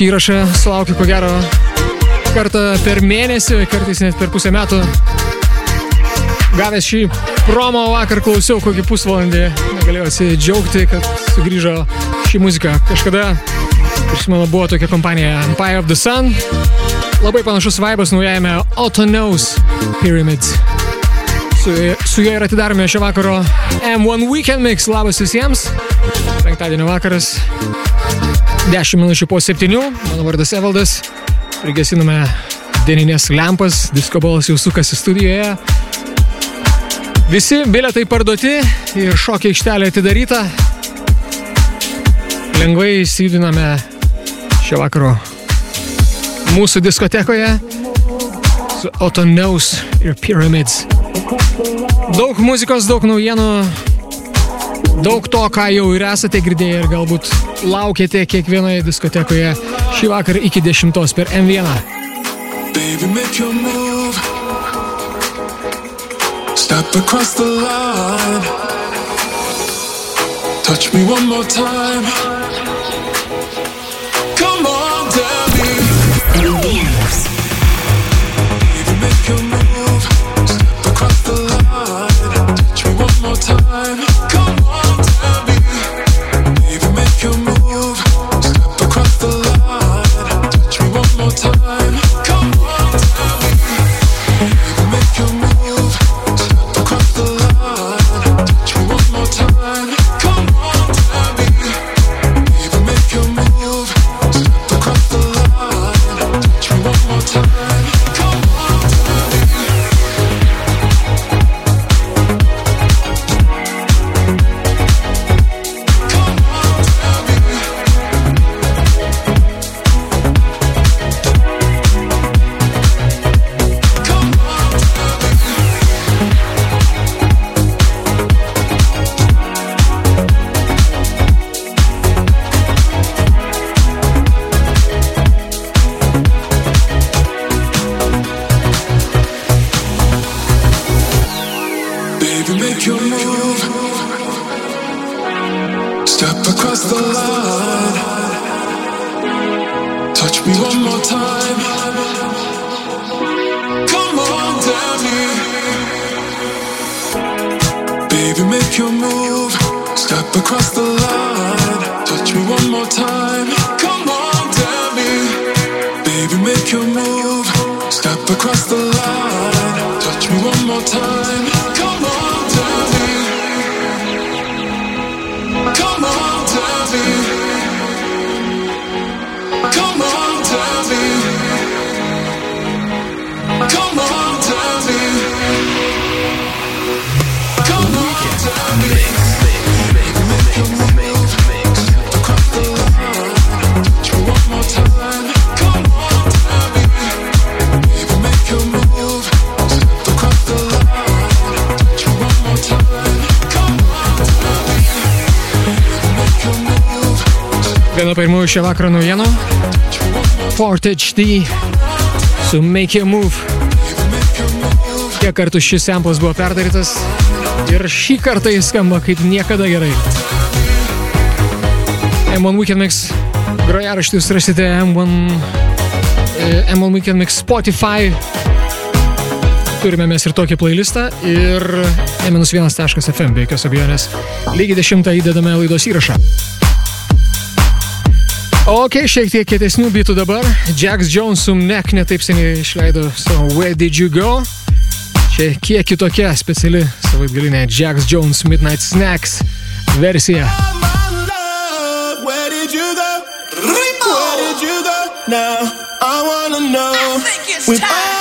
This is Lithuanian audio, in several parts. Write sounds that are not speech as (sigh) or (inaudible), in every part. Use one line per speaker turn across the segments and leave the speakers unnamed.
tokį įrašą sulaukiu ko gero kartą per mėnesį, kartais net per pusę metų. Gavęs šį promo vakar klausiau kokį pusvalandį, negalėjau atsidžiaugti, kad sugrįžo šį muziką. Kažkada, prisimenu, buvo tokia kompanija Empire of the Sun. Labai panašus vaibas naujajame Autoneus Pyramid. Su, su juo ir atidarome šio vakaro M1 Weekend Mix. Labas visiems. Penktadienio vakaras. 10 minučių po 7, mano vardas Evaldas, prigesiname dieninės lempas, diskobolas jau sukasi studijoje. Visi biletai parduoti ir šokio aikštelė atidaryta. Lengvai įsijudiname šio vakaro mūsų diskotekoje su Otoneus ir Pyramids. Daug muzikos, daug naujienų Daug to, ką jau ir esate girdėję ir galbūt laukėte kiekvienoje diskotekoje šį vakarą iki 10 per M1.
Baby, Step across the line. Touch me one more time.
Šio vakaro naujienų. Fort HD su Make Your Move. Kiek kartų šis samplas buvo perdarytas ir šį kartą jis skamba kaip niekada gerai. M1 Weekend Mix grojaraštis rasite M1, e, M1 Weekend Mix Spotify. Turime mes ir tokį playlistą ir m1.fm be jokios abejonės. Lygiai 10 įdedame laidos įrašą. Ok, šiek tiek kietesnių bitų dabar. Jax Jones su Nek netaip seniai išleido savo Where Did You Go? Čia kiek kitokia speciali savaitgalinė Jax Jones Midnight Snacks versija.
my love, where did you go? Where did you go? Now I wanna know.
think it's time.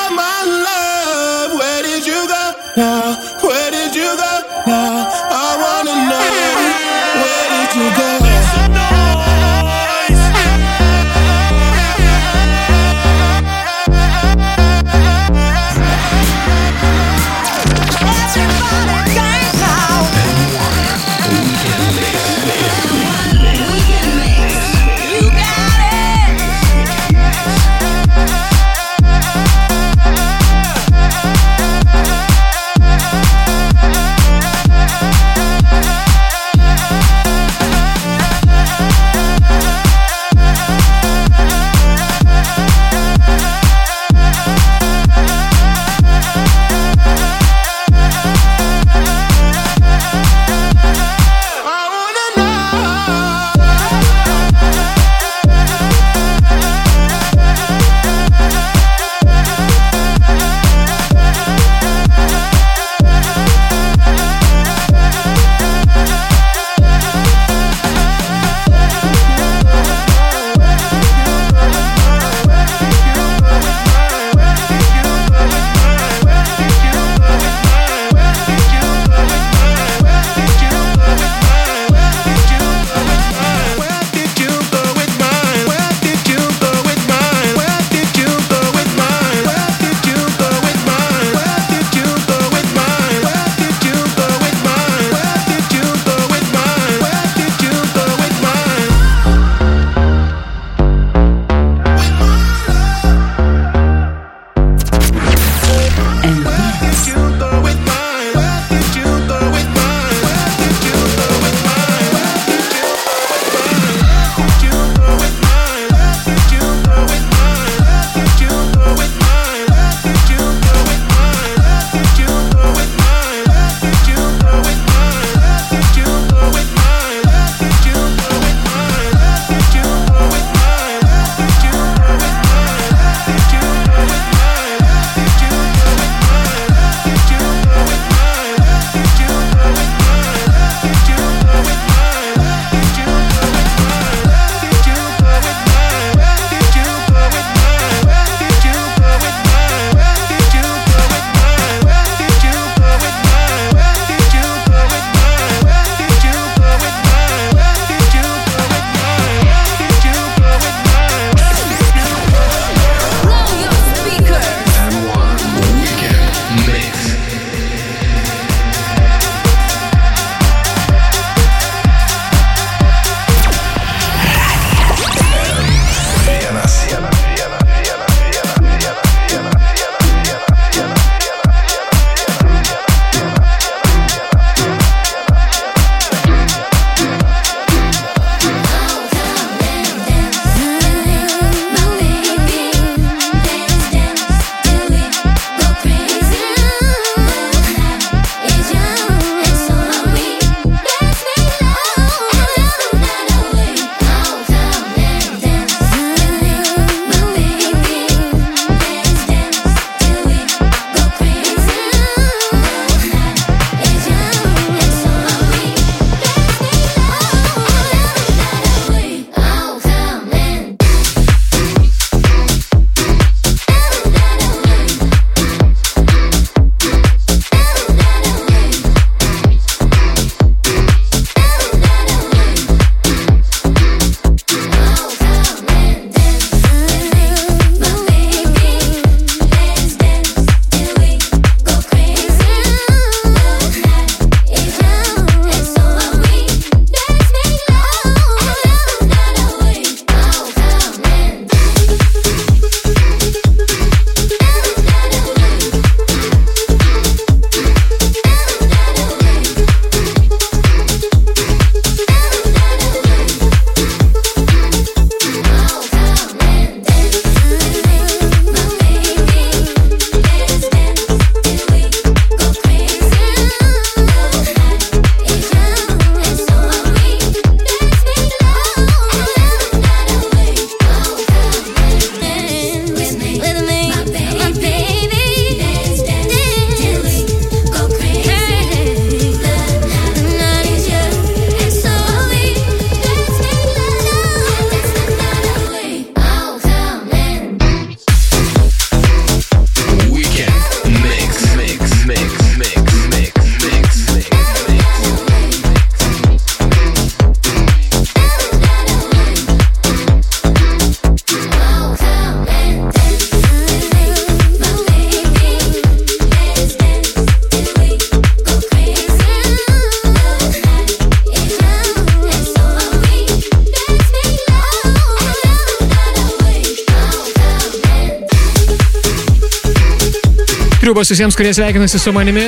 Triubas visiems, kurie sveikinasi su manimi,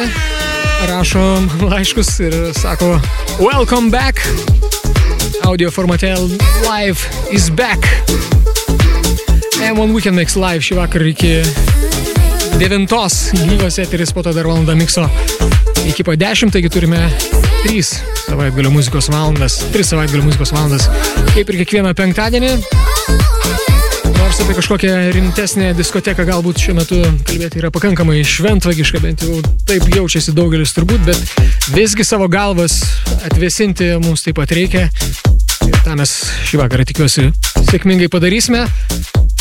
rašo laiškus ir sako Welcome back. Audio formate live is back. M1 Weekend Mix live šį vakarą iki 9 gyvas eteris, po to dar valanda mikso iki po 10, taigi turime 3 savaitgalio muzikos valandas, 3 savaitgalio muzikos valandas, kaip ir kiekvieną penktadienį. Nors apie kažkokią rimtesnę diskoteką galbūt šiuo metu kalbėti yra pakankamai šventvagiška, bent jau taip jaučiasi daugelis turbūt, bet visgi savo galvas atvesinti mums taip pat reikia. Ir tą mes šį vakarą tikiuosi sėkmingai padarysime.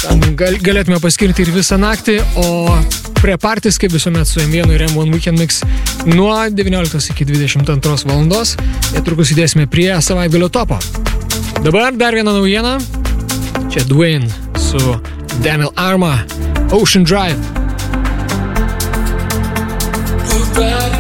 Tam gal, galėtume paskirti ir visą naktį, o prie partys, kaip visuomet su M1 ir M1 Weekend Mix, nuo 19 iki 22 valandos. Netrukus įdėsime prie savaitgalio topo. Dabar dar viena naujiena. Čia Dwayne su Daniel Arma, Ocean Drive.
We're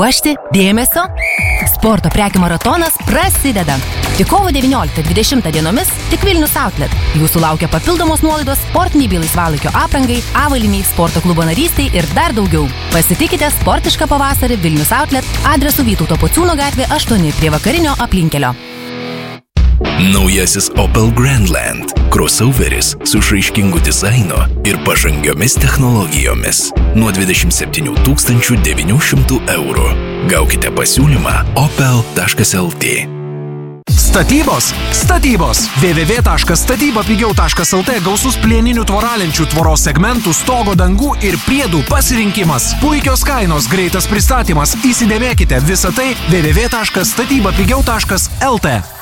Pasiruošti dėmesio. Sporto prekių maratonas prasideda. Tik kovo 19-20 dienomis tik Vilnius Outlet. Jūsų laukia papildomos nuolaidos sportiniai bei laisvalaikio aprangai, avaliniai, sporto klubo narystiai ir dar daugiau. Pasitikite sportišką pavasarį Vilnius Outlet adresu Vytauto Pociūno gatvė 8 prie vakarinio aplinkelio.
Naujasis Opel Grandland. Crossoveris su išraiškingu dizainu ir pažangiomis technologijomis. Nuo 27 900 eurų. Gaukite pasiūlymą opel.lt.
Statybos. Statybos. www.statybapigiau.lt gausus plieninių tvoralenčių tvoros segmentų, stogo dangų ir priedų pasirinkimas. Puikios kainos, greitas pristatymas. Įsidėmėkite visą tai www.statybapigiau.lt.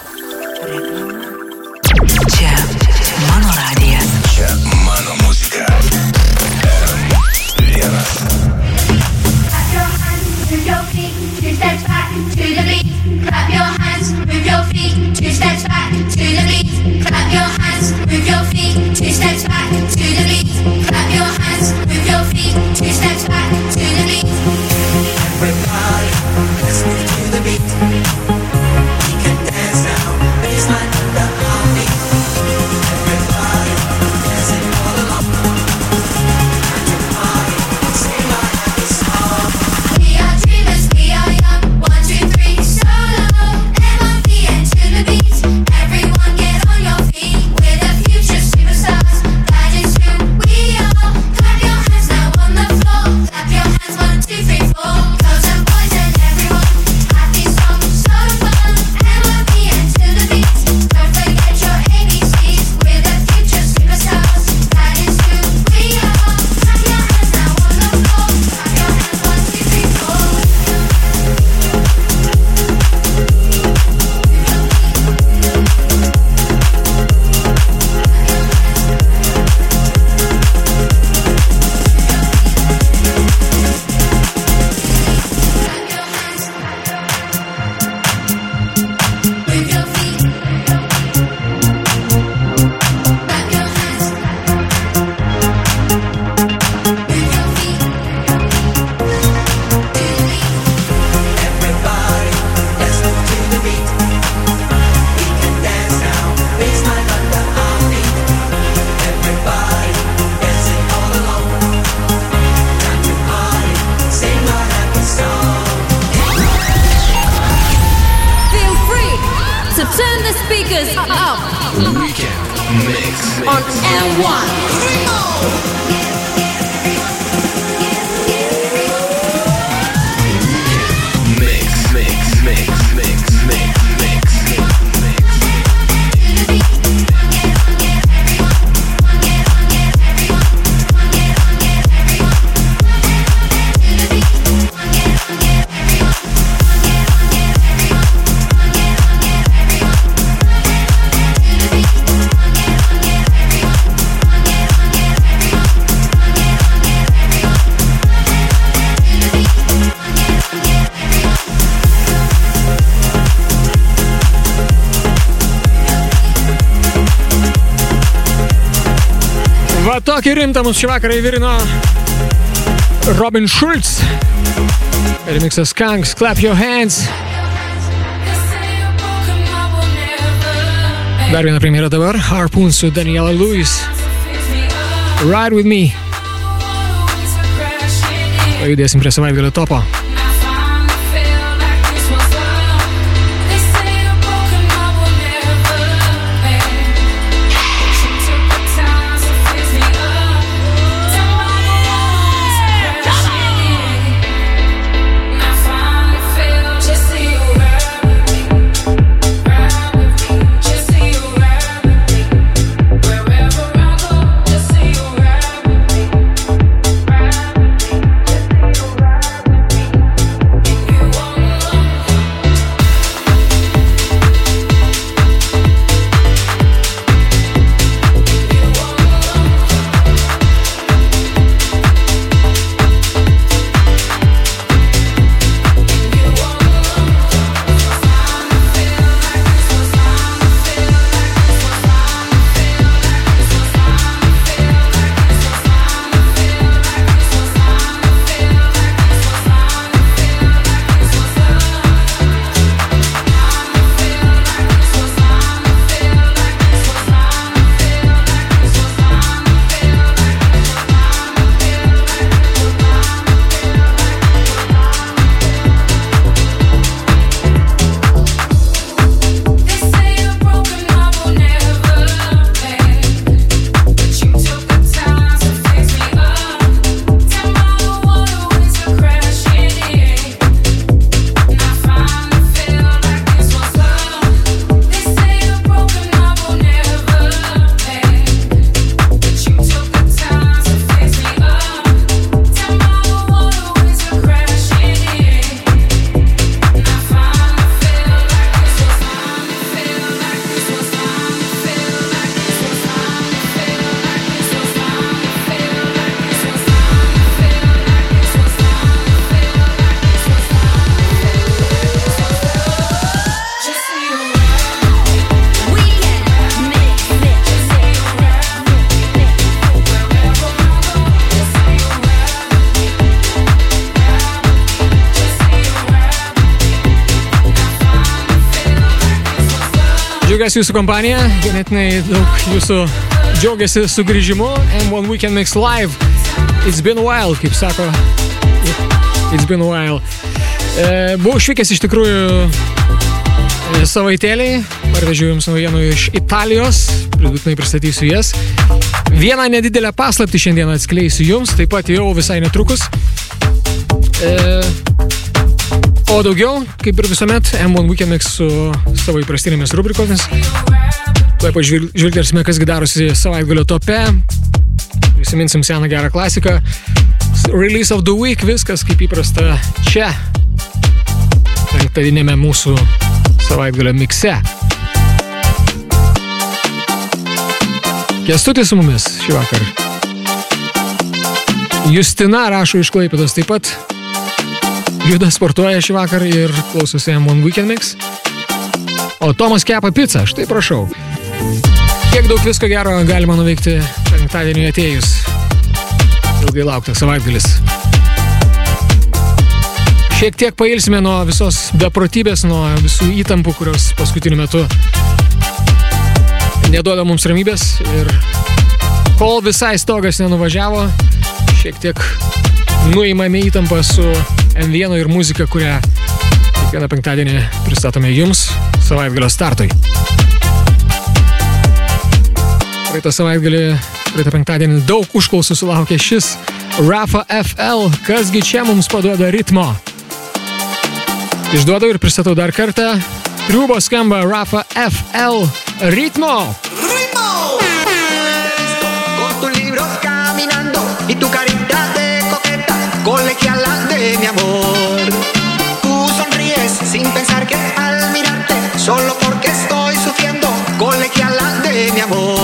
tokį rimtą mus šį vakarą įvirino Robin Schulz. Remixas Kanks, Clap Your Hands. Dar viena premjera dabar, Harpoon su Daniela Lewis. Ride with me. Pajudėsim prie savaitgalio topo. Džiaugiuosi jūsų kompanija, ganėtinai daug jūsų džiaugiasi sugrįžimu. M1 Weekend Mix Live. It's been a while, kaip sako. It's been a while. E, buvau išvykęs iš tikrųjų e, savaitėliai. Parvežiau jums naujienų iš Italijos. Pridutinai pristatysiu jas. Vieną nedidelę paslaptį šiandien atskleisiu jums, taip pat jau visai netrukus. E, o daugiau, kaip ir visuomet, M1 Weekend Mix su savo įprastinėmis rubrikomis. Tuoj pažvilgsime, kasgi darosi savaitgalio tope. Prisiminsim seną gerą klasiką. Release of the Week, viskas kaip įprasta čia. Penktadienėme mūsų savaitgalio mikse. Kestutis su mumis šį vakarą. Justina rašo iš Klaipėdos taip pat. Juda sportuoja šį vakarą ir klausosi M1 Weekend Mix. O Tomas kepa pizzą, štai prašau. Kiek daug visko gero galima nuveikti penktadienį atėjus. Ilgai lauktas savaitgalis. Šiek tiek pailsime nuo visos beprotybės, nuo visų įtampų, kurios paskutiniu metu neduoda mums ramybės. Ir kol visai stogas nenuvažiavo, šiek tiek nuimame įtampą su M1 ir muzika, kurią kiekvieną penktadienį pristatome jums savaitgalio startui. Praeitą savaitgalį, praeitą penktadienį daug užklausų sulaukė šis Rafa FL, kasgi čia mums paduoda ritmo. Išduodu ir pristatau dar kartą. Triubo skamba Rafa FL ritmo.
Con tus libros caminando y tu coqueta, colegiala de mi amor. Tú sonríes sin pensar que al mirarte, solo porque estoy sufriendo, colegiala de mi amor.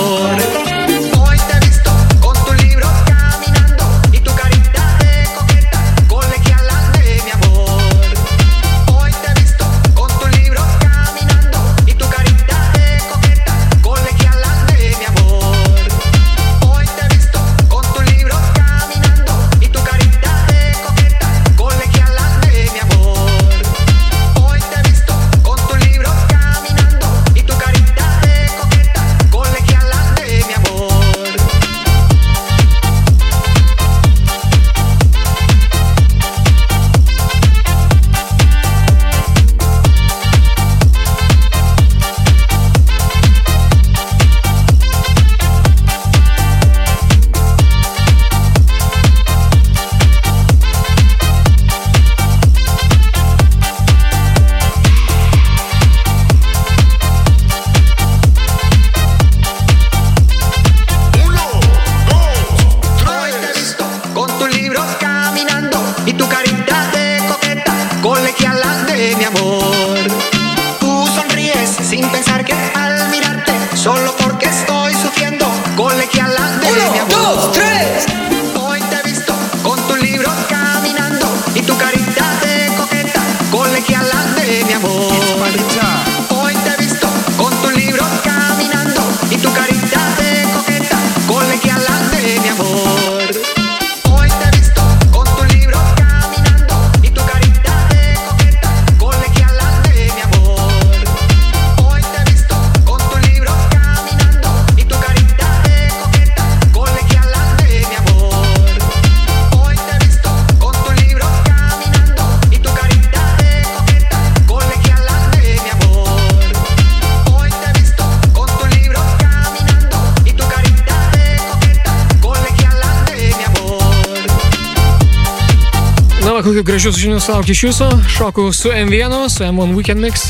Kokių gražių žinių sulaukė iš jūsų. Šokau su M1, su M1 Weekend Mix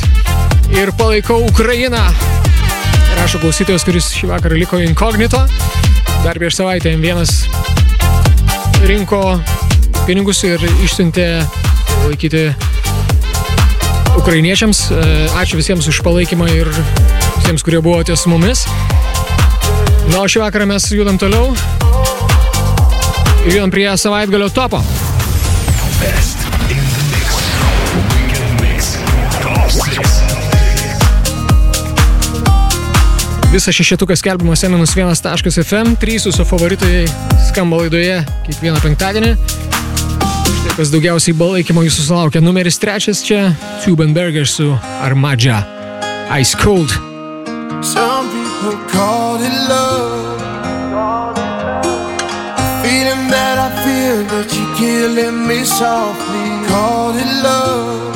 ir palaikau Ukrainą. Rašo klausytojas, kuris šį vakarą liko inkognito. Dar prieš savaitę M1 rinko pinigus ir išsiuntė laikyti ukrainiečiams. E, Ačiū visiems už palaikymą ir visiems, kurie buvote su mumis. Na, o šį vakarą mes judam toliau. Judam prie savaitgalio topo. Visas šešetukas skelbiamas m-1.fm, trys jūsų favoritai skamba laidoje kiekvieną penktadienį. Štai kas daugiausiai balaikymo jūsų sulaukia. Numeris trečias čia Tubenberger su Armadža. Ice Cold.
Some people call it love. That I feel that you're killing me softly. Call it love.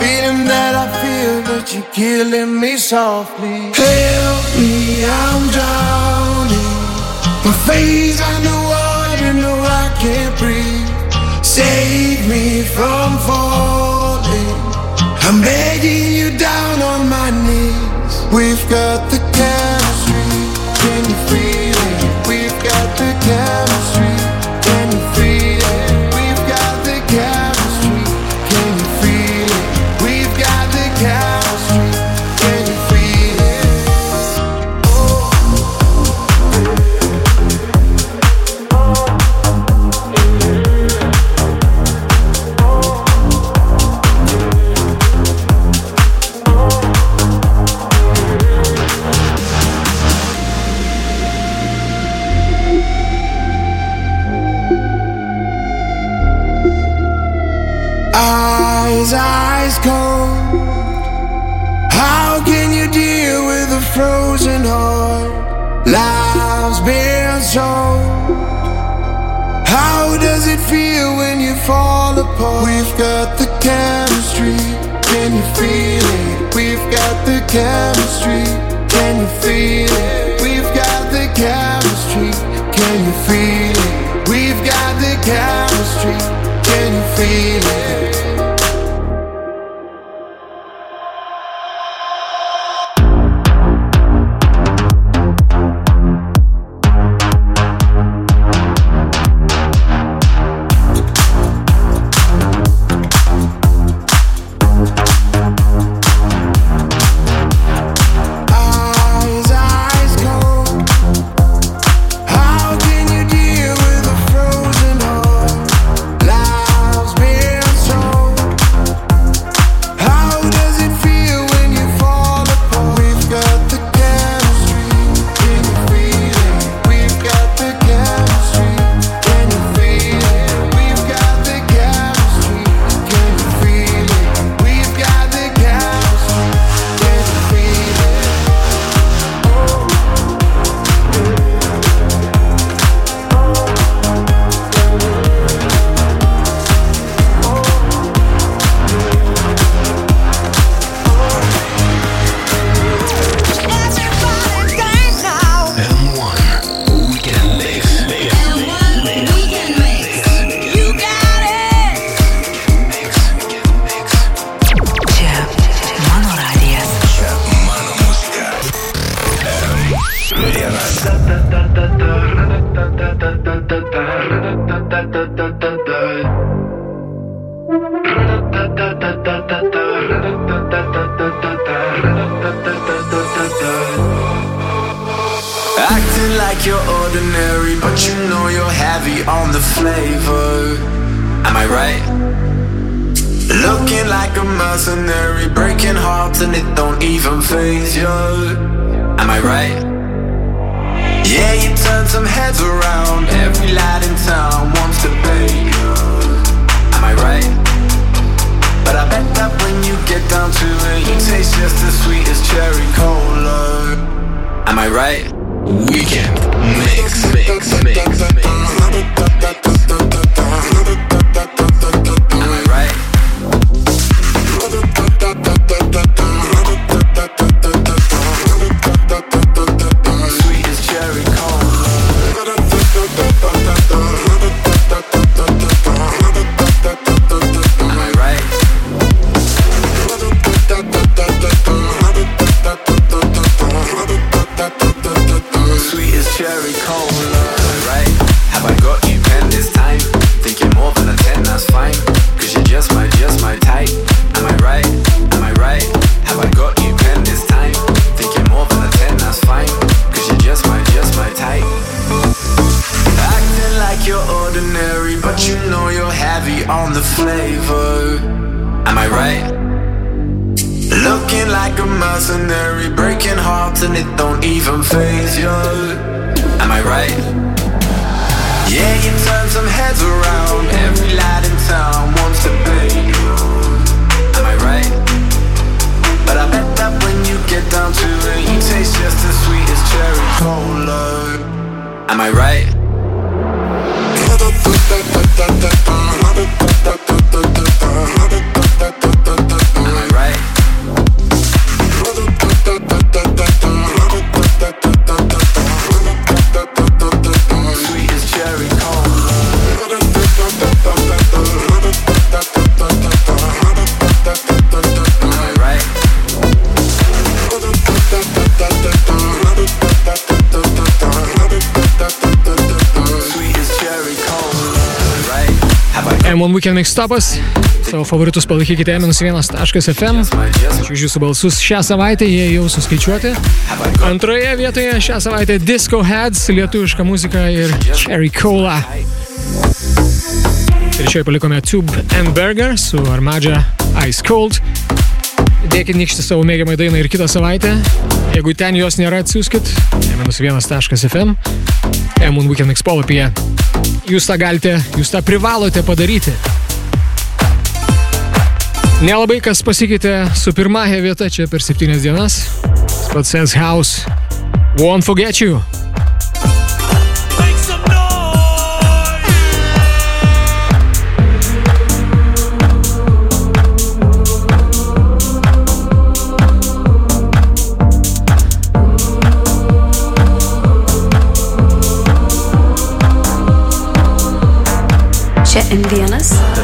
Feeling that I feel that you're killing me softly. Help me, I'm drowning. My face underwater, no, I can't breathe. Save me from falling. I'm begging you down on my knees. We've got the chemistry. Got the chemistry. Can you feel it? We've got the chemistry. Can you feel it? We've got the chemistry. Can you feel it? We've got the chemistry. Acting like you're ordinary, but you know you're heavy on the flavor. Am I right? Looking like a mercenary, breaking hearts and it don't even phase you. Am I right? Yeah, you turn some heads around. Every lad in town wants to you. Am I right? But I bet that when you get down to it, you taste just as sweet as cherry cola. Am I right?
Weekend Mix. Mix. Mix. Mix.
Am
Weekend Mixtapas. Savo favoritus palaikykite m1.fm. Ačiū už jūsų balsus šią savaitę, jie jau suskaičiuoti. Antroje vietoje šią savaitę Disco Heads, lietuviška muzika ir Cherry Cola. Trečioje palikome Tube and Burger su Armadžia Ice Cold. Dėkit nykšti savo mėgiamą dainą ir kitą savaitę. Jeigu ten jos nėra, atsiųskit m1.fm. M1 Weekend Mix polapyje. Jūs tą galite, jūs tą privalote padaryti. Nelabai kas pasikeitė su pirmąją vieta čia per septynias dienas. Tas Pats Sense House. Won't forget you.
Čia M1. Aš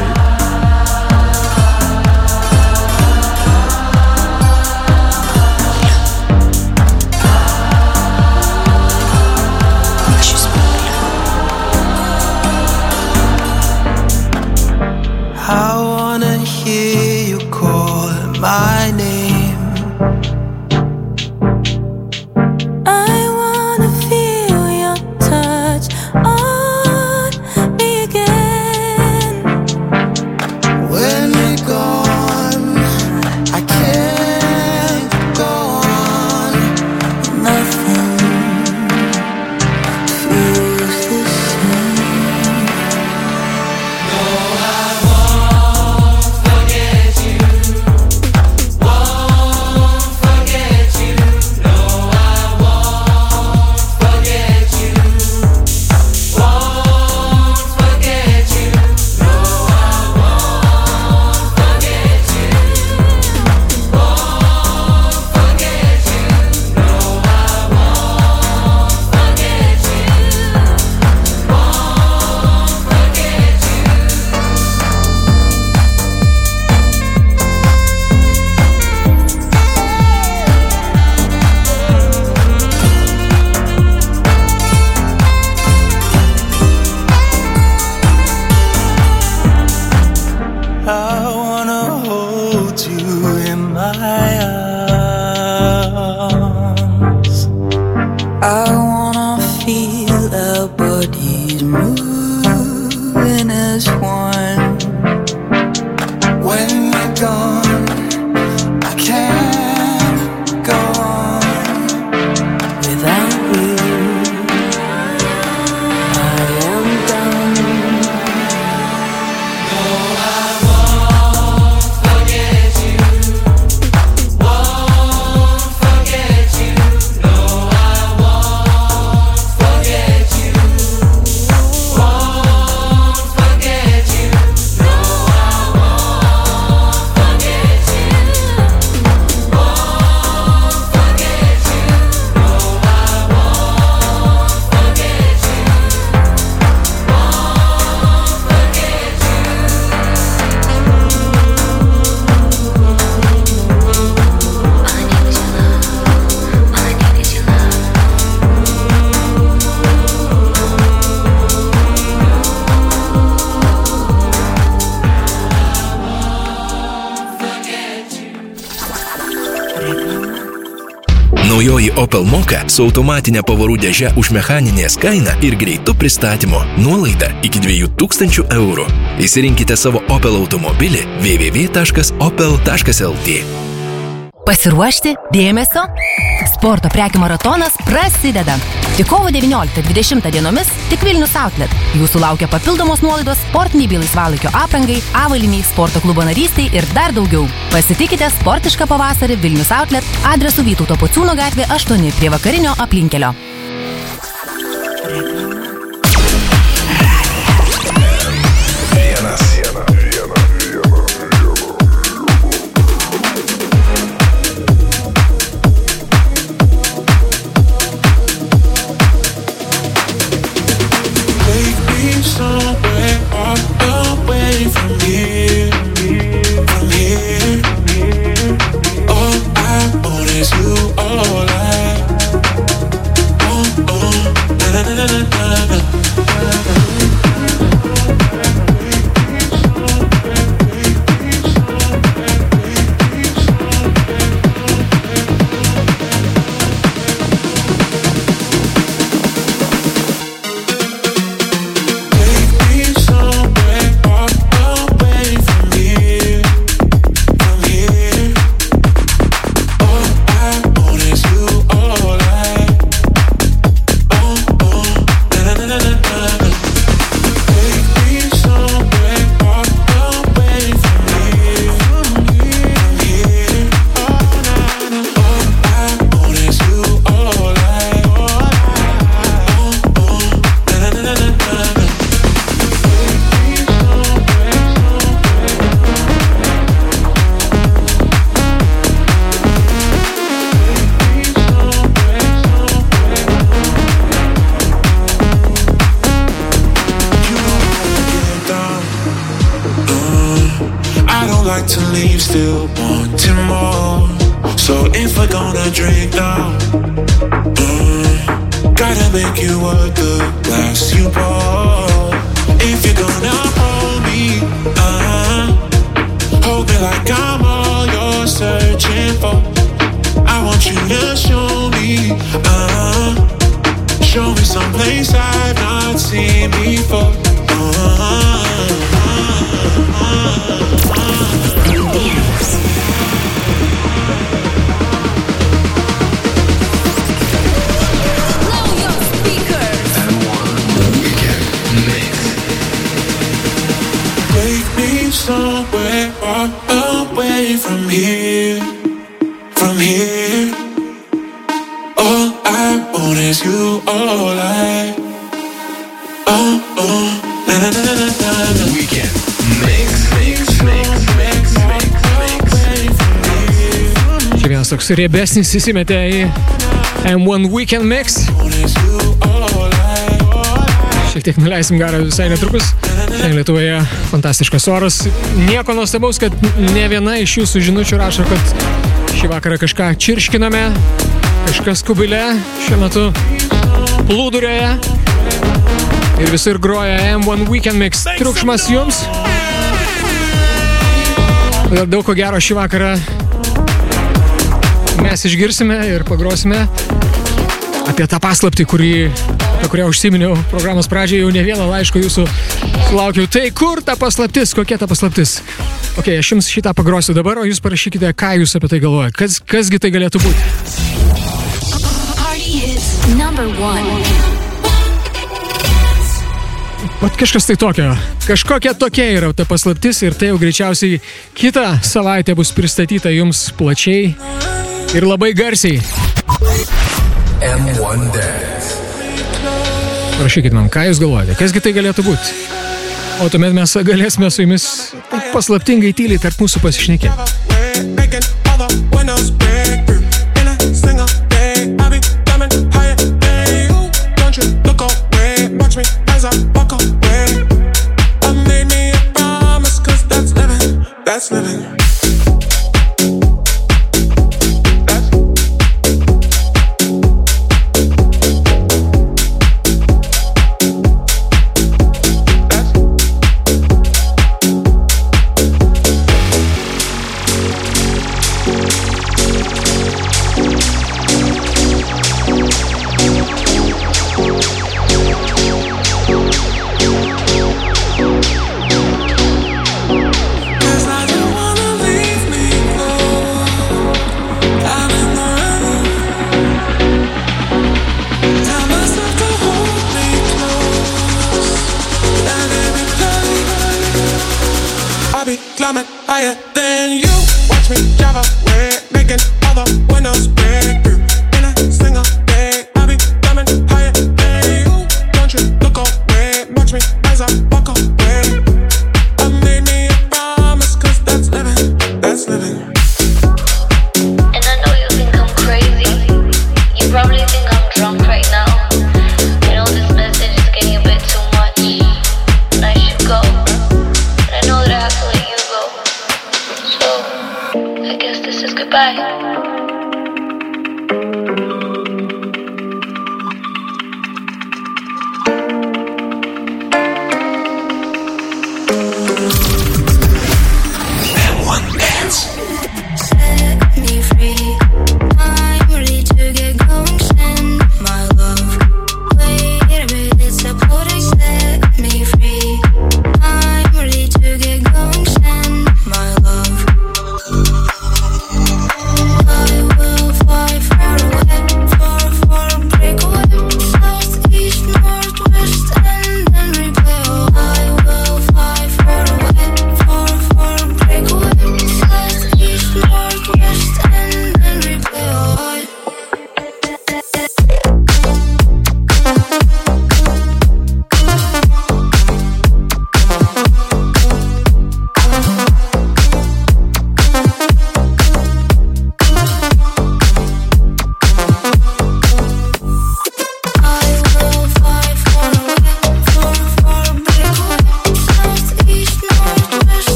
su automatinė pavarų dėže už mechaninės kainą ir greitų pristatymo. Nuolaida iki 2000 eurų. Įsirinkite savo Opel automobilį www.opel.lt.
Pasiruošti dėmesio? Sporto prekių maratonas prasideda. Tik kovo 19-20 dienomis tik Vilnius Outlet. Jūsų laukia papildomos nuolaidos sportiniai bei laisvalaikio aprangai, avaliniai, sporto klubo narystiai ir dar daugiau. Pasitikite sportišką pavasarį Vilnius Outlet adresu Vytauto Pociūno gatvė 8 prie vakarinio aplinkelio.
Riebesnis įsimetė į M1 Weekend Mix. Šiek tiek nuleisim garą visai netrukus. Šiandien Lietuvoje fantastiškas oras. Nieko nuostabaus, kad ne viena iš jūsų žinučių rašo, kad šį vakarą kažką čirškiname, kažkas kubile šiuo metu plūdurioje. Ir visur groja M1 Weekend Mix. Triukšmas jums. Todėl daug ko gero šį vakarą mes išgirsime ir pagrosime apie tą paslaptį, kurį, apie kurią užsiminiau programos pradžioje, jau ne vieną laišką jūsų sulaukiau. Tai kur ta paslaptis, kokia ta paslaptis? Ok, aš jums šitą pagrosiu dabar, o jūs parašykite, ką jūs apie tai galvojate. Kas, kasgi tai galėtų būti? Vat kažkas tai tokio. Kažkokia tokia yra ta paslaptis ir tai jau greičiausiai kitą savaitę bus pristatyta jums plačiai ir labai garsiai.
M1 Dance.
Parašykit man, ką jūs galvojate, kasgi tai galėtų būti. O tuomet mes galėsime su jumis taip paslaptingai tyliai tarp mūsų pasišnekėti.
Making all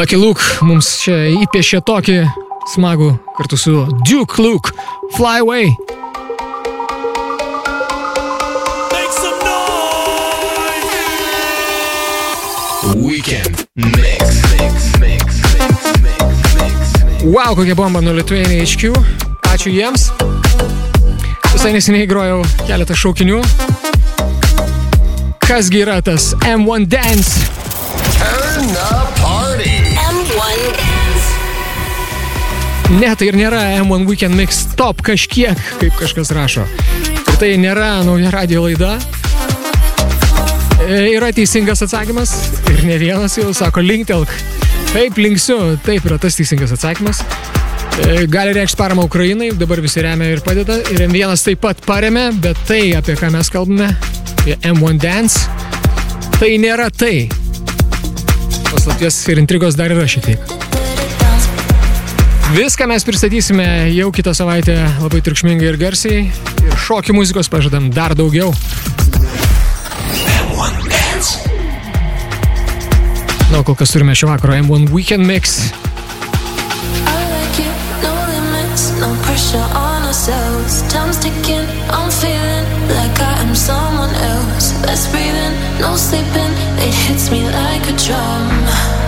Lucky Luke mums čia įpiešė tokį smagų kartu su Duke Luke Fly Away.
Weekend Mix. Mix, mix, mix, mix, mix.
Wow, kokia bomba nuo Lithuania HQ. Ačiū jiems. Visai neseniai grojau keletą šaukinių. Kasgi yra tas M1 Dance?
Turn the
Ne, tai ir nėra M1 Weekend Mix Top kažkiek, kaip kažkas rašo. Ir tai nėra nauja radio laida. E, yra teisingas atsakymas ir ne vienas jau sako linktelk. Taip, linksiu, taip yra tas teisingas atsakymas. E, gali reikšti paramą Ukrainai, dabar visi remia ir padeda. Ir M1 taip pat paremė, bet tai, apie ką mes kalbame, apie M1 Dance, tai nėra tai. Paslapties ir intrigos dar yra šiek tiek. Viską mes pristatysime jau kitą savaitę labai triukšmingai ir garsiai. Ir šokių muzikos pažadam dar daugiau.
M1 Dance.
Na, o kol kas turime šio vakaro M1 Weekend Mix.
I like you, no limits, no pressure on ourselves. Time's ticking, I'm feeling like I am someone else. Let's breathe in, no sleeping, it hits me like a drum.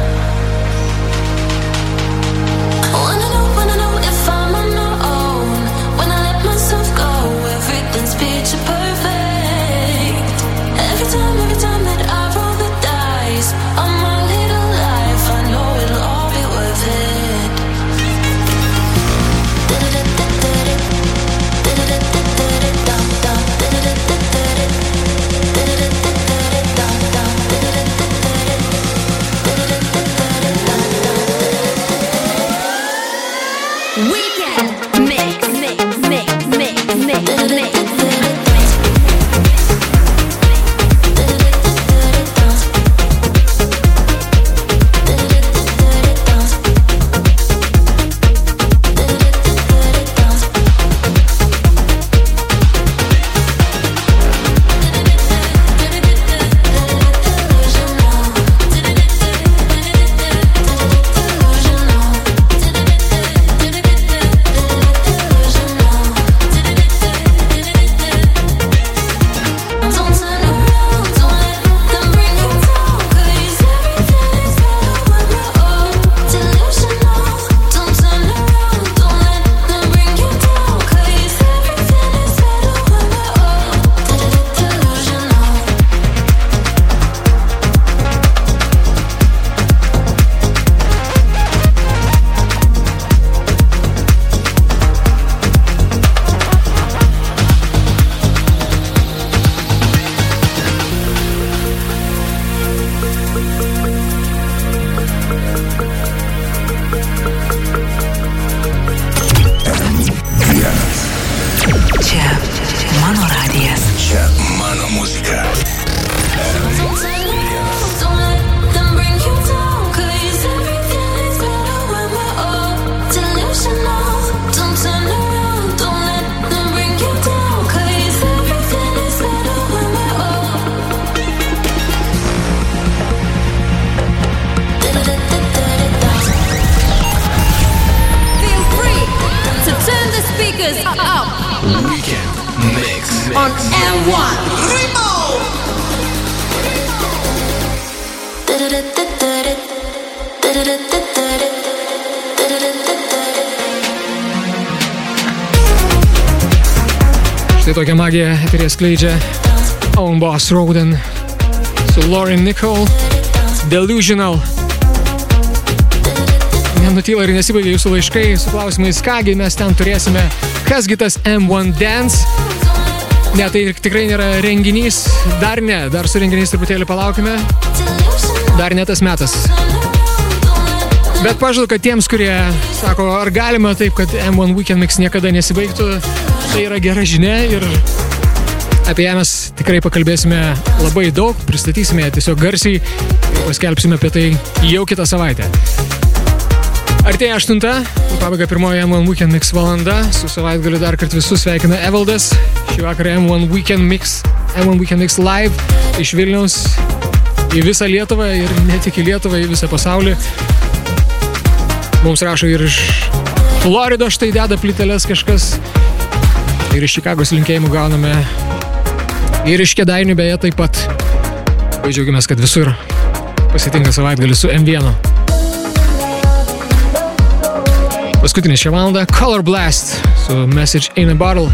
Eterė skleidžia Own Boss Roden su Lauren Nicole Delusional. Nenutyla ir nesibaigia jūsų laiškai su klausimais, kągi mes ten turėsime, kasgi tas M1 Dance. Ne, tai tikrai nėra renginys, dar ne, dar su renginiais truputėlį palaukime, dar ne tas metas. Bet pažadu, kad tiems, kurie sako, ar galima taip, kad M1 Weekend Mix niekada nesibaigtų, tai yra gera žinia ir Apie ją mes tikrai pakalbėsime labai daug, pristatysime ją tiesiog garsiai ir paskelbsime apie tai jau kitą savaitę. Artėja 8, pabaiga pirmoji M1 Weekend Mix valanda, su savaitgaliu dar kartą visus sveikina Evaldas, šį vakarą M1 Weekend Mix, M1 Weekend Mix Live iš Vilniaus į visą Lietuvą ir ne tik į Lietuvą, į visą pasaulį.
Mums rašo ir iš Floridos štai deda plyteles kažkas. Ir iš Čikagos linkėjimų gauname ir iš Kedainių beje taip pat. Labai džiaugiamės, kad visur pasitinka savaitgalį su M1. Paskutinė šią valandą Color Blast su Message in a Bottle.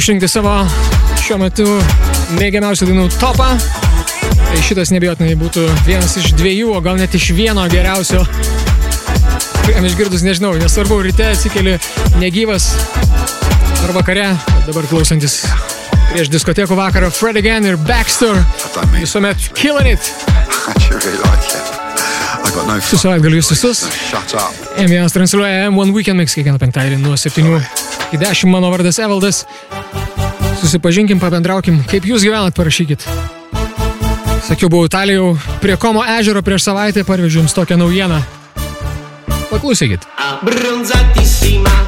Išrinkti savo šiuo metu mėgiamiausių dainų topą, tai šitas nebejotinai būtų vienas iš dviejų, o gal net iš vieno geriausio. Kuriam išgirdus nežinau, nesvarbu, ryte atsikeli negyvas ar vakare, dabar klausantis prieš diskotekų vakarą Fred Again ir Baxter. Visuomet killing it. Su savaitgaliu jūs visus.
Shut up.
M1 transliuoja M1 Weekend Mix kiekvieną penktadienį nuo 7 iki 10. Mano vardas Evaldas. Susipažinkim, pabendraukim. Kaip jūs gyvenat, parašykit. Sakiau, buvau Italijoje prie Komo ežero prieš savaitę, parvežiu jums tokią naujieną. Paklausykit.
abbronzatissima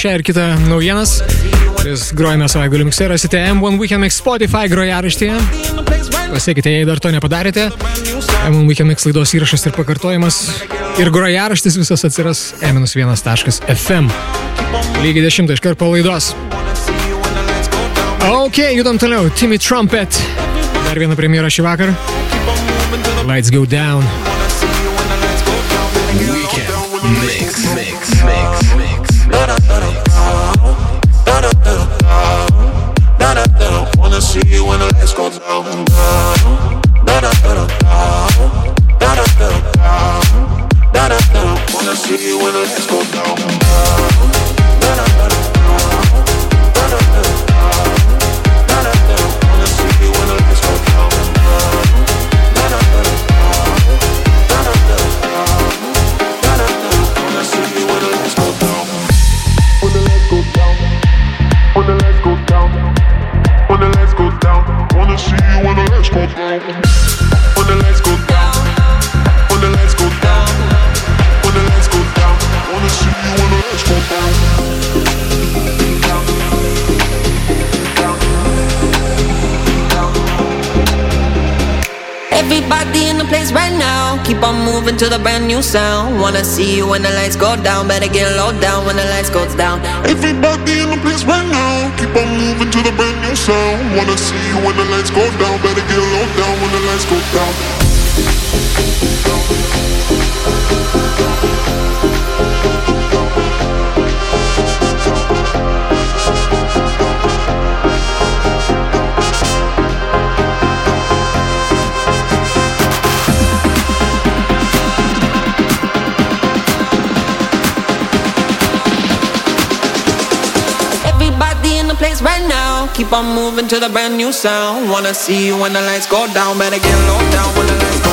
šią ir kitą naujienas, kuris grojame savaitgalį miksą, rasite M1 Weekend Mix Spotify grojaraštyje. Pasiekite, jei dar to nepadarėte. M1 Weekend Mix laidos įrašas ir pakartojimas. Ir grojaraštis visas atsiras m1.fm. Lygiai 10 iškart po laidos. Ok, judam toliau. Timmy Trumpet. Dar viena premjera šį vakarą. Lights go down.
Weekend mix,
to the brand new sound. Wanna see you when the lights go down, better get low down when the lights goes down.
Everybody in the place right now, keep on moving to the brand new sound. Wanna see you when the lights go down, better get low down when the lights go down.
Keep on moving to the brand new sound. Wanna see you when the lights go down, better get low down when the lights go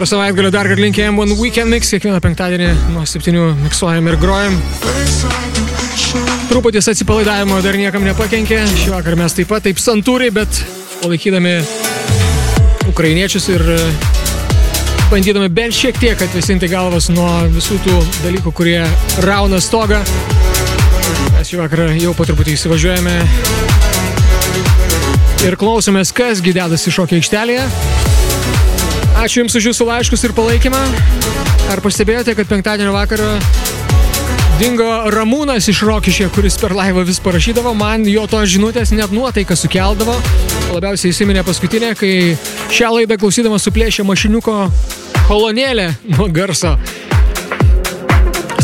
gerą savaitgalį dar kartą linkėjom One Weekend Mix. Kiekvieną penktadienį nuo 7 miksuojam ir grojam. Truputis atsipalaidavimo dar niekam nepakenkė. Šį vakarą mes taip pat taip santūriai, bet palaikydami ukrainiečius ir e, bandydami bent šiek tiek atvesinti galvas nuo visų tų dalykų, kurie rauna stogą. Mes šį vakarą jau po truputį įsivažiuojame ir klausomės, kasgi dedasi šokio aikštelėje. Ačiū Jums už Jūsų laiškus ir palaikymą. Ar pastebėjote, kad penktadienio vakarą dingo Ramūnas iš Rokišė, kuris per laivą vis parašydavo, man jo to žinutės net nuotaiką sukeldavo. Labiausiai įsiminė paskutinė, kai šią laidą klausydamas suplėšė mašiniuko kolonėlę nuo garso.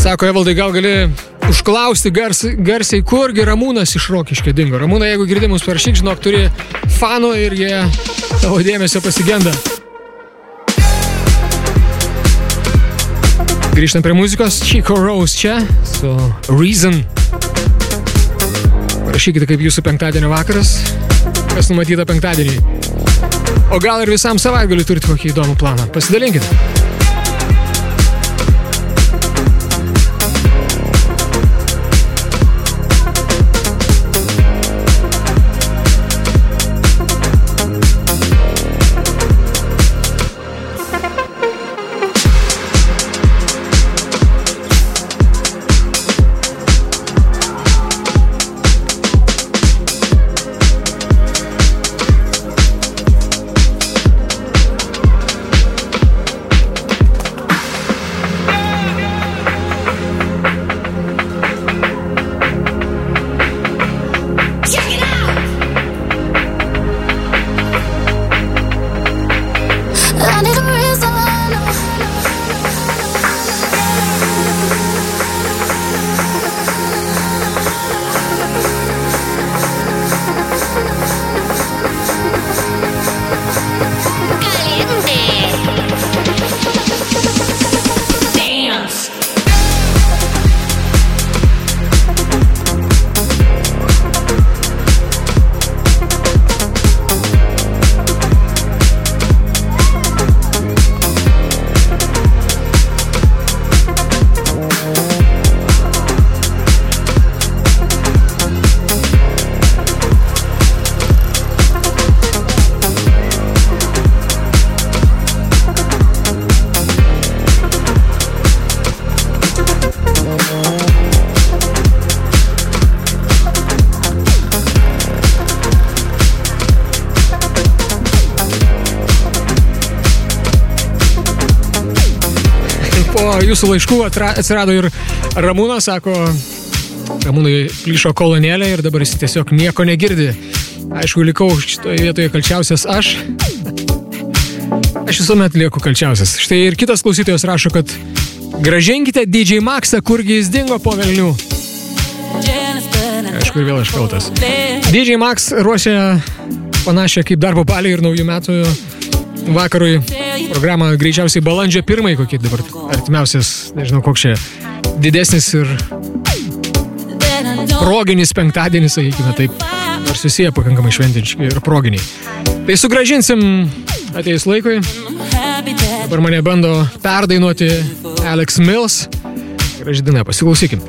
Sako, Evaldai, gal gali užklausti gars, garsiai, kurgi Ramūnas iš Rokiškio dingo. Ramūna, jeigu girdimus parašyk, žinok, turi fanų ir jie tavo dėmesio pasigenda.
Grįžtam prie muzikos. Chico Rose čia su Reason. Parašykite, kaip jūsų penktadienio vakaras. Kas numatyta penktadienį. O gal ir visam savaitgaliu turite kokį įdomų planą. Pasidalinkite. Jūsų laiškų atra- atsirado ir Ramūnas, sako, Ramūnai plyšo kolonėlė ir dabar jis tiesiog nieko negirdi. Aišku, likau šitoje vietoje kalčiausias aš. Aš visuomet lieku kalčiausias. Štai ir kitas klausytojas rašo, kad gražinkite DJ Maxą, kurgi jis dingo po velnių. Aišku, ir vėl aš kaltas. DJ Max ruošia panašią kaip darbo palį ir naujų metų vakarui programą greičiausiai balandžio pirmai, kokį dabar artimiausias, nežinau, koks čia didesnis ir proginis penktadienis, sakykime taip. Nors susiję pakankamai šventiški ir proginiai. Tai sugražinsim ateis laikui. Dabar mane bando perdainuoti Alex Mills. Graži diena, pasiklausykim.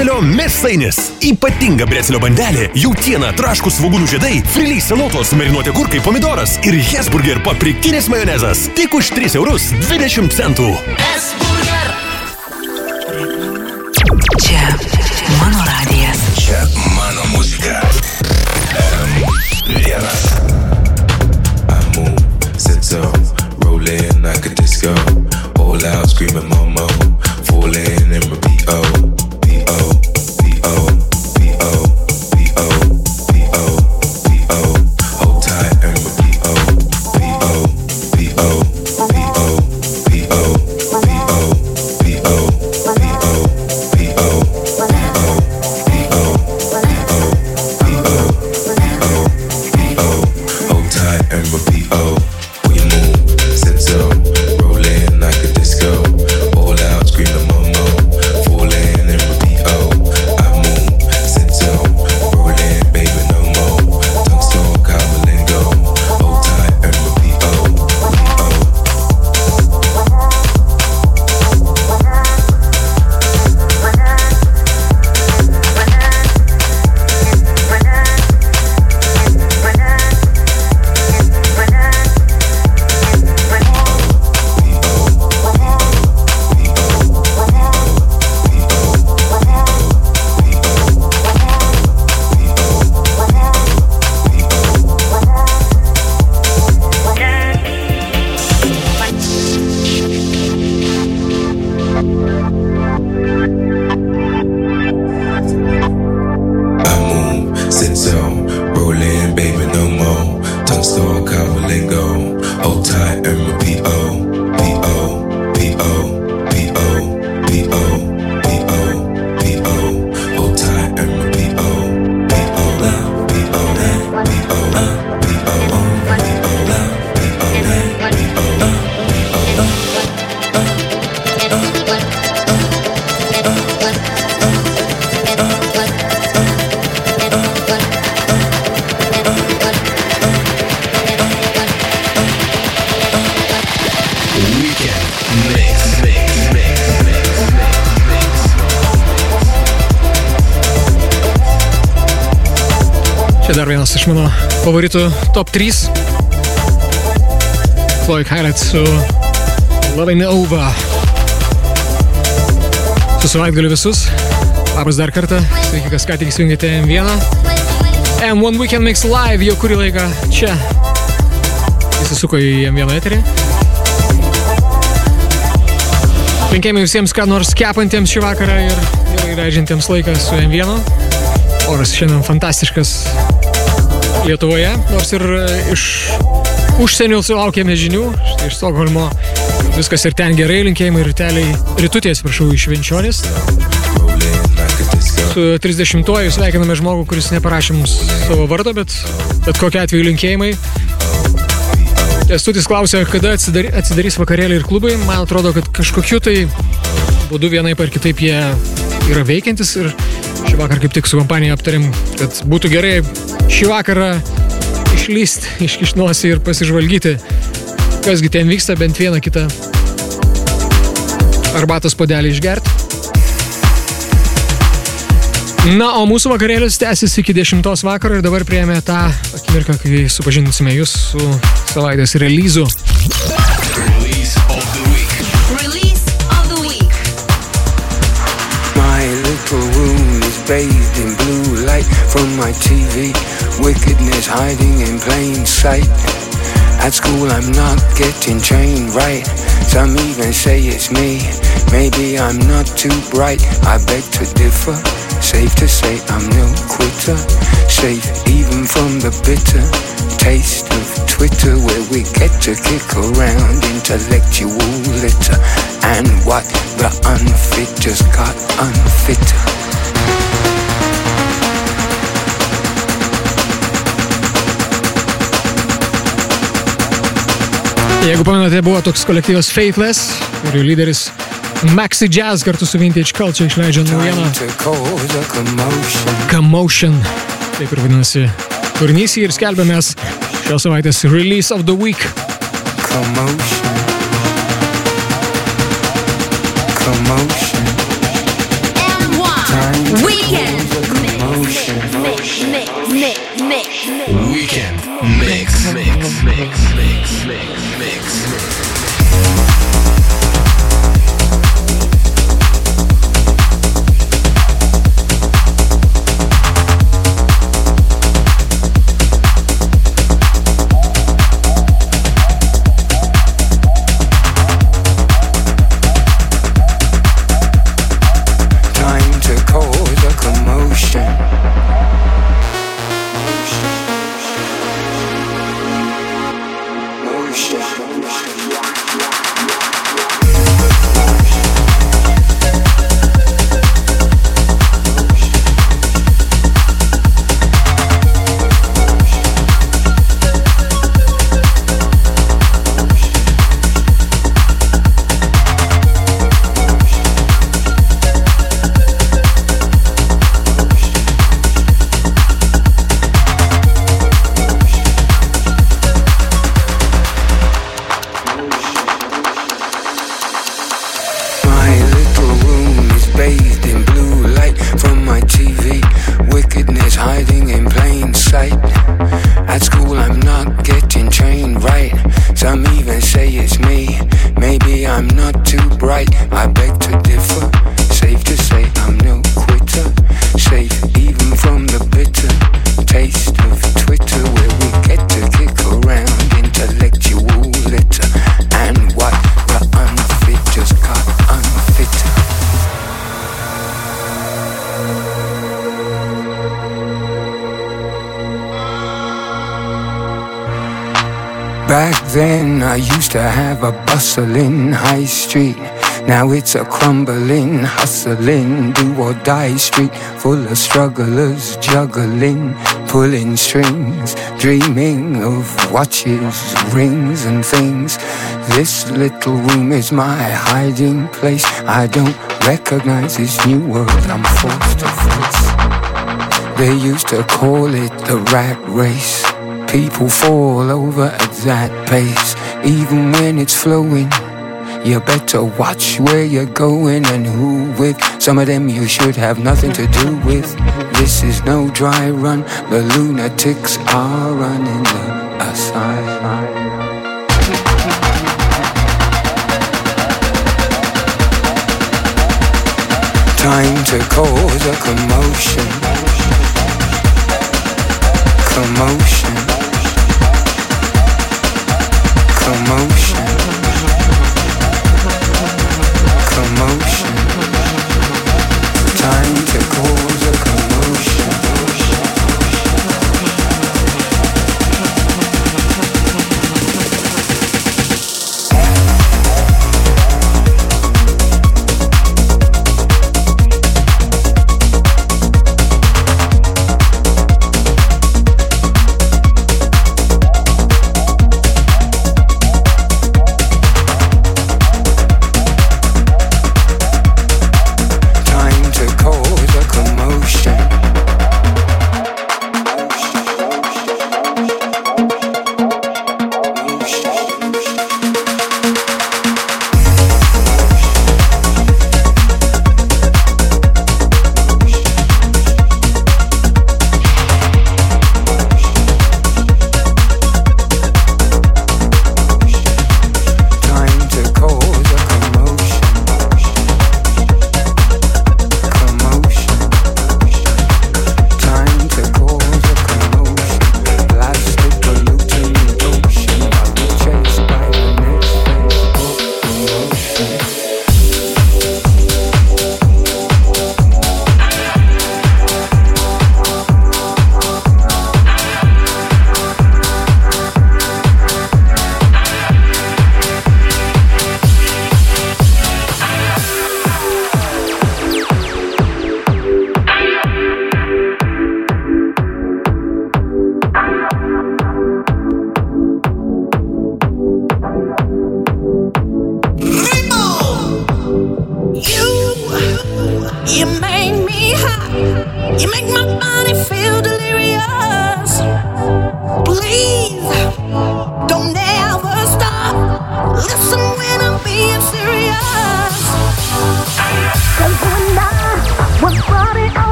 Breselio mėsainis. Ypatinga breselio bandelė, jautiena, traškus svogūnų žiedai, friliai salotos, marinuoti gurkai, pomidoras ir Hesburger paprikinis majonezas. Tik už 3 eurus 20 centų.
Čia
favoritų top 3. Floyd Highlight su Loving Over. Su savaitgaliu visus. Labas dar kartą. Sveiki, kas ką tik įsijungėte M1. M1 Weekend Mix Live jau kurį laiką čia. Įsisuko į M1 eterį. Linkėjimai visiems, ką nors kepantiems šį vakarą ir gerai leidžiantiems laiką su M1. Oras šiandien fantastiškas Lietuvoje, nors ir e, iš užsienio sulaukėme žinių, štai iš Stokholmo viskas ir ten gerai, linkėjimai ryteliai, rytutės, prašau, iš Venčionės. Su 30-uoju sveikiname žmogų, kuris neparašė mums savo vardo, bet bet kokia atveju linkėjimai. Testutis klausė, kada atsidary, atsidarys vakarėliai ir klubai. Man atrodo, kad kažkokiu tai būdu vienai par kitaip jie yra veikiantis ir šį vakarą kaip tik su kompanija aptarėm, kad būtų gerai šį vakarą išlysti, iškišnuosi ir pasižvalgyti, kasgi ten vyksta, bent vieną kitą arbatos podelį išgerti. Na, o mūsų vakarėlis tęsis iki 10 vakaro ir dabar prieėmė tą akimirką, kai supažinsime jūs su savaitės releazu.
Bathed in blue light from my TV. Wickedness hiding in plain sight. At school, I'm not getting trained right. Some even say it's me. Maybe I'm not too bright. I beg to differ. Safe to say I'm no quitter. Safe even from the bitter taste of Twitter, where we get to kick around intellectual litter. And what the unfit just got unfitter.
Jeigu pamenate, buvo toks kolektyvas Faithless, kurio lyderis Maxi Jazz kartu su Vintage Culture išleidžia naujieną
commotion.
Taip ir vadinasi kūrinys ir skelbėmės šios savaitės Release of the Week.
Commotion. Commotion.
Weekend mix, mix, mix, mix, mix, mix.
Weekend mix, mix, mix, mix, mix, mix.
Bustling high street. Now it's a crumbling, hustling, do or die street full of strugglers juggling, pulling strings, dreaming of watches, rings, and things. This little room is my hiding place. I don't recognize this new world I'm forced to face. They used to call it the rat race. People fall over at that pace, even when it's flowing. You better watch where you're going and who with. Some of them you should have nothing to do with. This is no dry run. The lunatics are running the asylum. Time to cause a commotion. Commotion. Commotion. Commotion.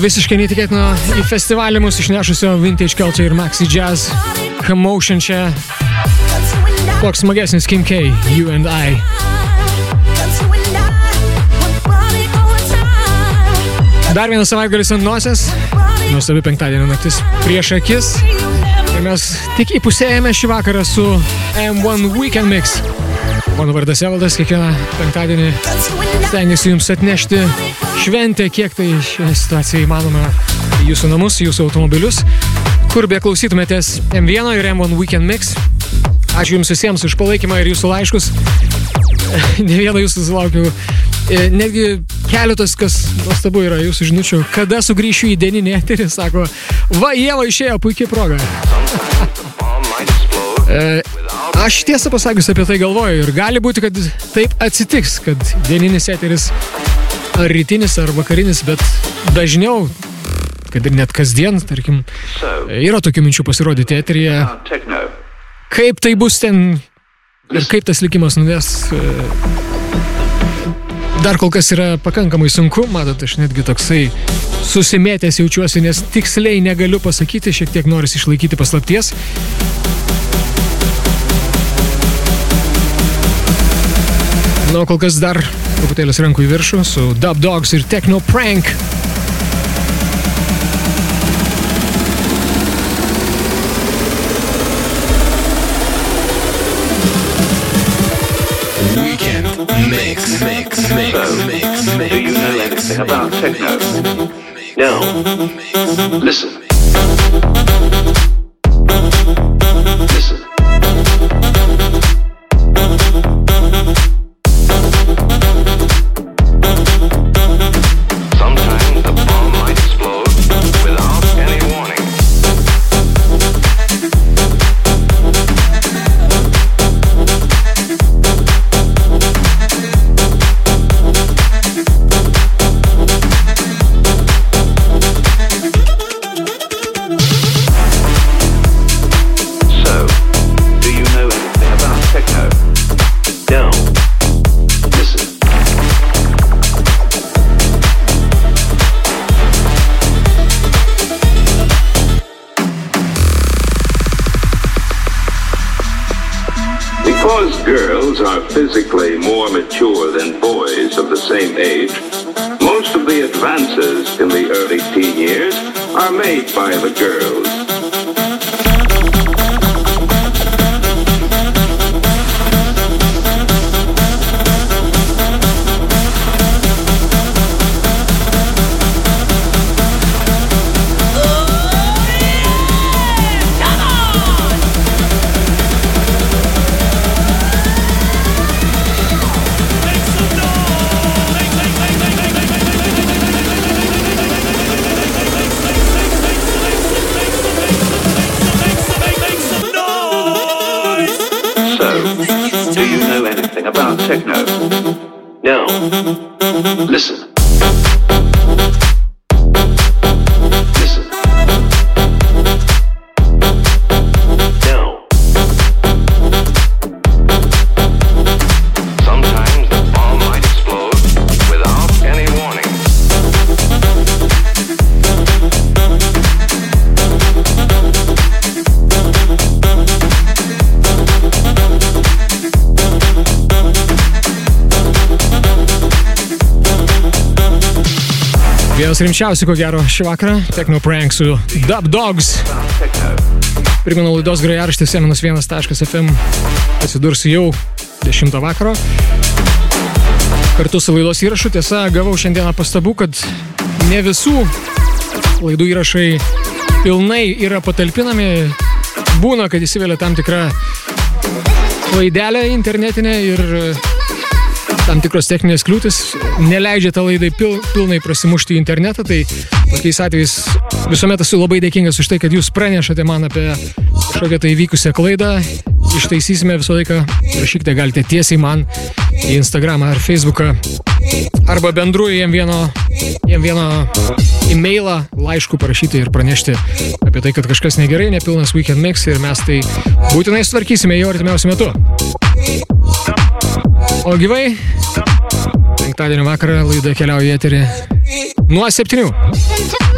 Visiškai neįtikėtino į festivalį mus išnešusio Vintage Culture ir Maxi Jazz Commotion čia. Koks smagesnis Kim K, You and I. Dar vienas savaitgalis ant nosies. Nuostabi penktadienio naktis prieš akis. Ir mes tik įpusėjame šį vakarą su M1 Weekend Mix. Mano vardas Evaldas, kiekvieną penktadienį stengiasi jums atnešti šventę, kiek tai šioje situacijoje įmanoma jūsų namus, jūsų automobilius, kur be klausytumėtės M1 ir M1 Weekend Mix. Ačiū Jums visiems už palaikymą ir Jūsų laiškus. (laughs) Ne vieną Jūsų sulaukiau. E, Netgi keletas, kas nuostabu yra Jūsų žinučių. Kada sugrįšiu į dieninį eterį, sako, va, Jėva išėjo, puikiai proga. (laughs) E, Aš tiesą pasakius apie tai galvoju ir gali būti, kad taip atsitiks, kad dieninis eteris ar rytinis ar vakarinis, bet dažniau, kad ir net kasdien, tarkim, yra tokių minčių pasirodyti eteryje. Kaip tai bus ten ir kaip tas likimas nuves, e, dar kol kas yra pakankamai sunku, matot, aš netgi toksai susimėtęs jaučiuosi, nes tiksliai negaliu pasakyti, šiek tiek noris išlaikyti paslapties. Na, kol kas dar truputėlis rankų į viršų su Dub Dogs ir Techno Prank.
Weekend mix, mix, mix, mix, mix.
Do you know anything about techno? No. Listen. Listen.
In the early teen years are made by the girls.
Vienas rimčiausių, ko gero, šį vakarą. Techno Prank su Dub Dogs. Primenu laidos grojaraštis m1.fm atsidurs jau 10 vakaro. Kartu su laidos įrašu tiesa gavau šiandieną pastabų, kad ne visų laidų įrašai pilnai yra patalpinami. Būna, kad įsivelia tam tikra klaidelė internetinė ir tam tikros techninės kliūtis neleidžia tą laidai pil, pilnai prasimušti į internetą, tai tokiais atvejais visuomet esu labai dėkingas už tai, kad jūs pranešate man apie kažkokią tai įvykusią klaidą. Ištaisysime visą laiką, rašykite galite tiesiai man į Instagramą ar Facebooką arba bendruoju jiem vieno, jiem vieno e-mailą, laišku parašyti ir pranešti apie tai, kad kažkas negerai, nepilnas weekend mix ir mes tai būtinai sutvarkysime jau artimiausiu metu. O gyvai, penktadienio vakarą laida keliauja į eterį
nuo 7.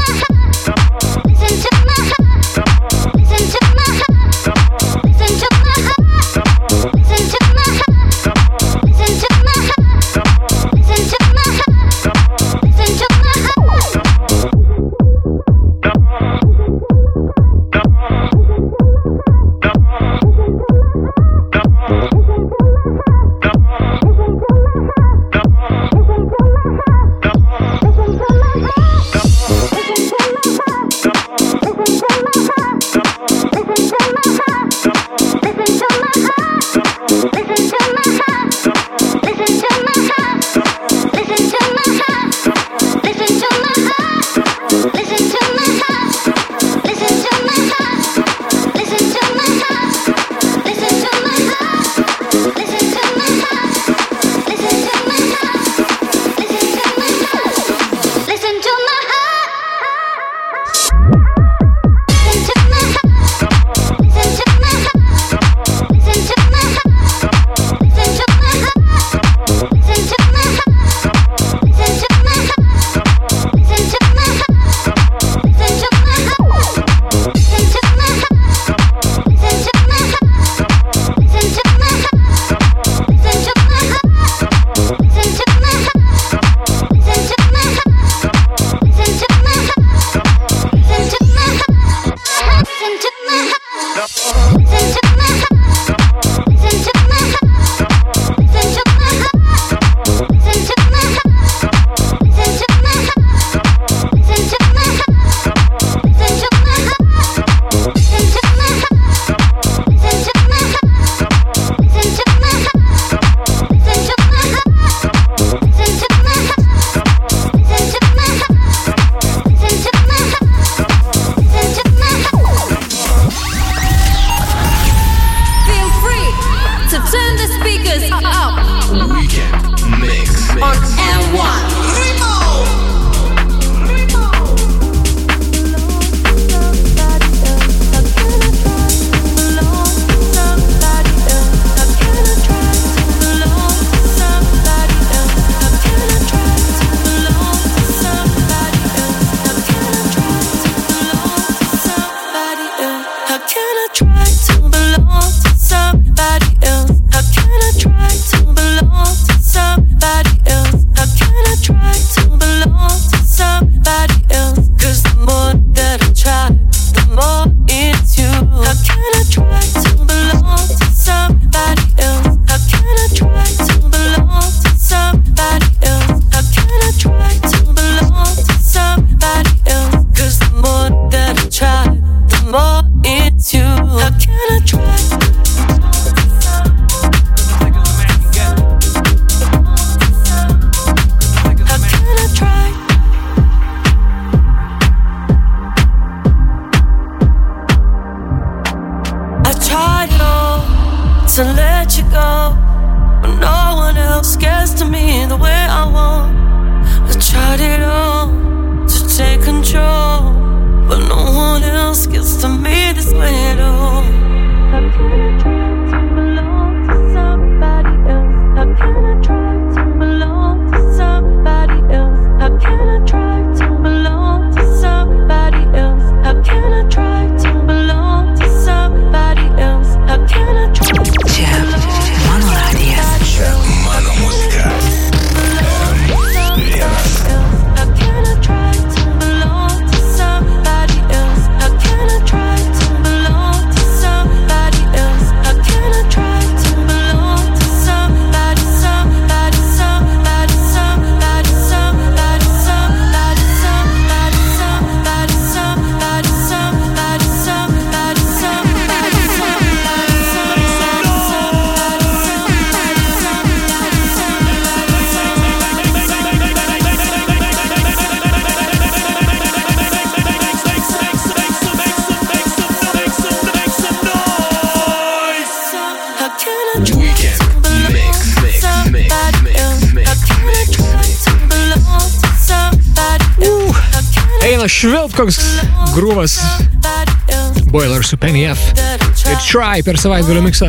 Try
per savaitgalio miksą.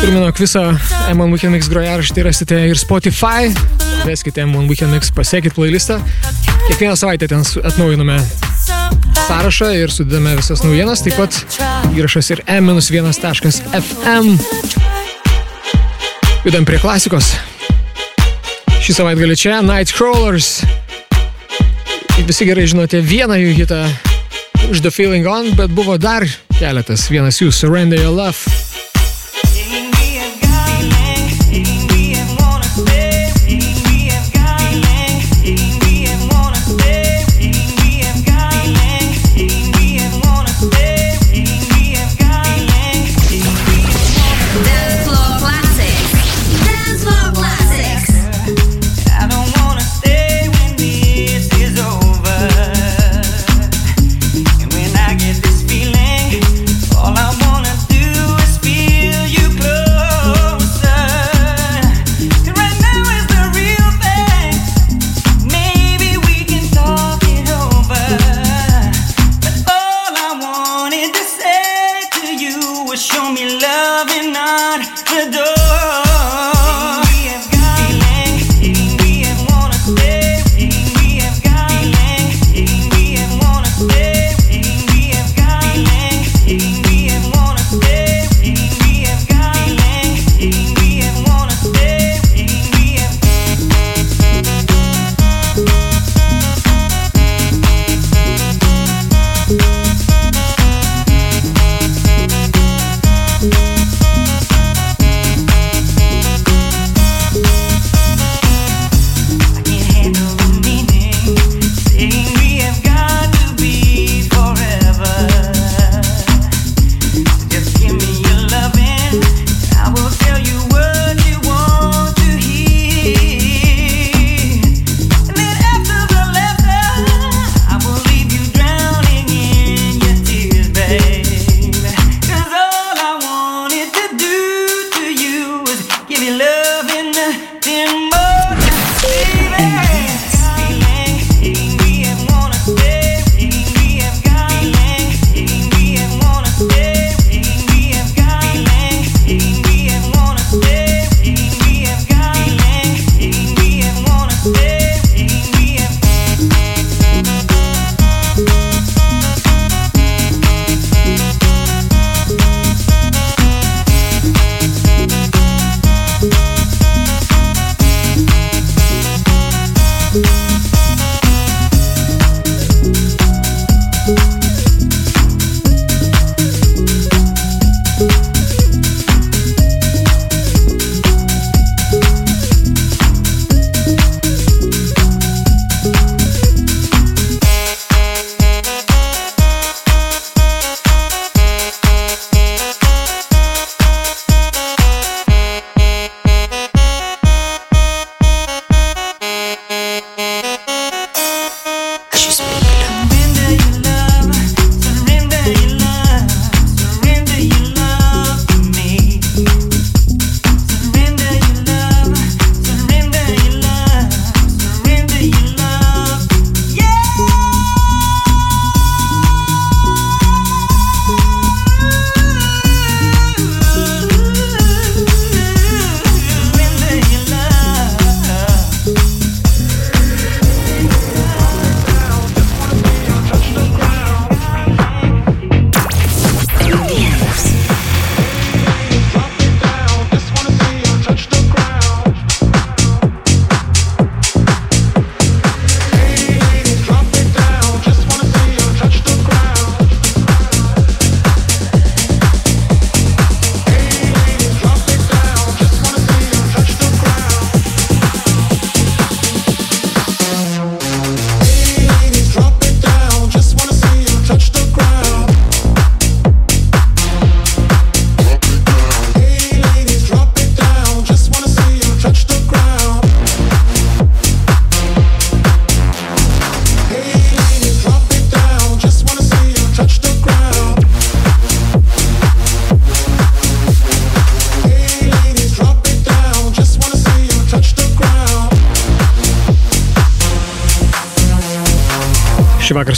Primenu, jog visą M1 Weekend Mix grojaraštį rasite ir Spotify. Veskite M1 Weekend Mix, pasiekit playlistą. Kiekvieną savaitę ten atnaujiname sąrašą ir sudedame visas naujienas. Taip pat įrašas ir m-1.fm. Judam prie klasikos. Šį savaitgalį čia Nightcrawlers. Visi gerai žinote vieną jų hitą iš The Feeling On, bet buvo dar keletas. Vienas jų Surrender Your Love.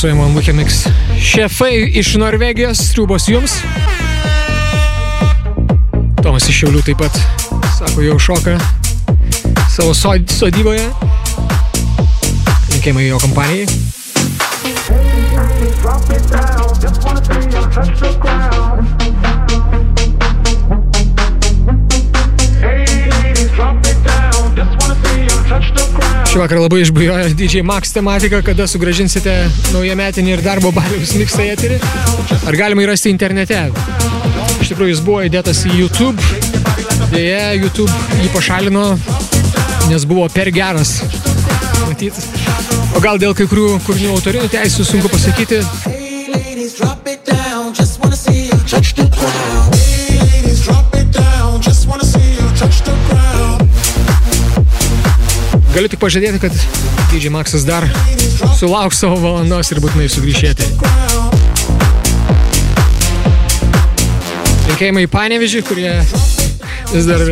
fiksuojama Mukemix. Šefai iš Norvegijos, sriubos jums.
Tomas iš Šiaulių taip pat, sako, jau šoka savo sodyboje. Linkėjimai jo kompanijai. Šį vakarą labai išbujojo DJ Max tematika, kada sugražinsite naujametinį ir darbo baliaus miksą eterį. Ar galima įrasti internete? Iš tikrųjų, jis buvo įdėtas į YouTube. Deja, YouTube jį pašalino, nes buvo per geras. Matyt. O gal dėl kai kurių kūrinių autorinių teisų sunku pasakyti. Galiu tik pažadėti, kad DJ Maxas dar sulauks savo valandos ir būtinai sugrįžėti. Linkėjimai į Panevežį, kurie vis dar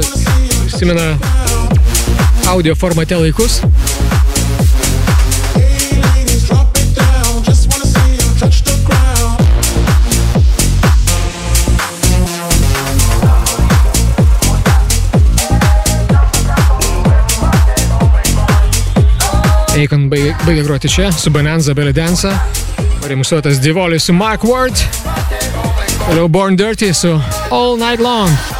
prisimena audio formate laikus. Eikon baigė, baigė groti čia su Bonanza Belly Dance. Remusuotas Divolis su Mark Ward. Toliau Born Dirty su All Night Long.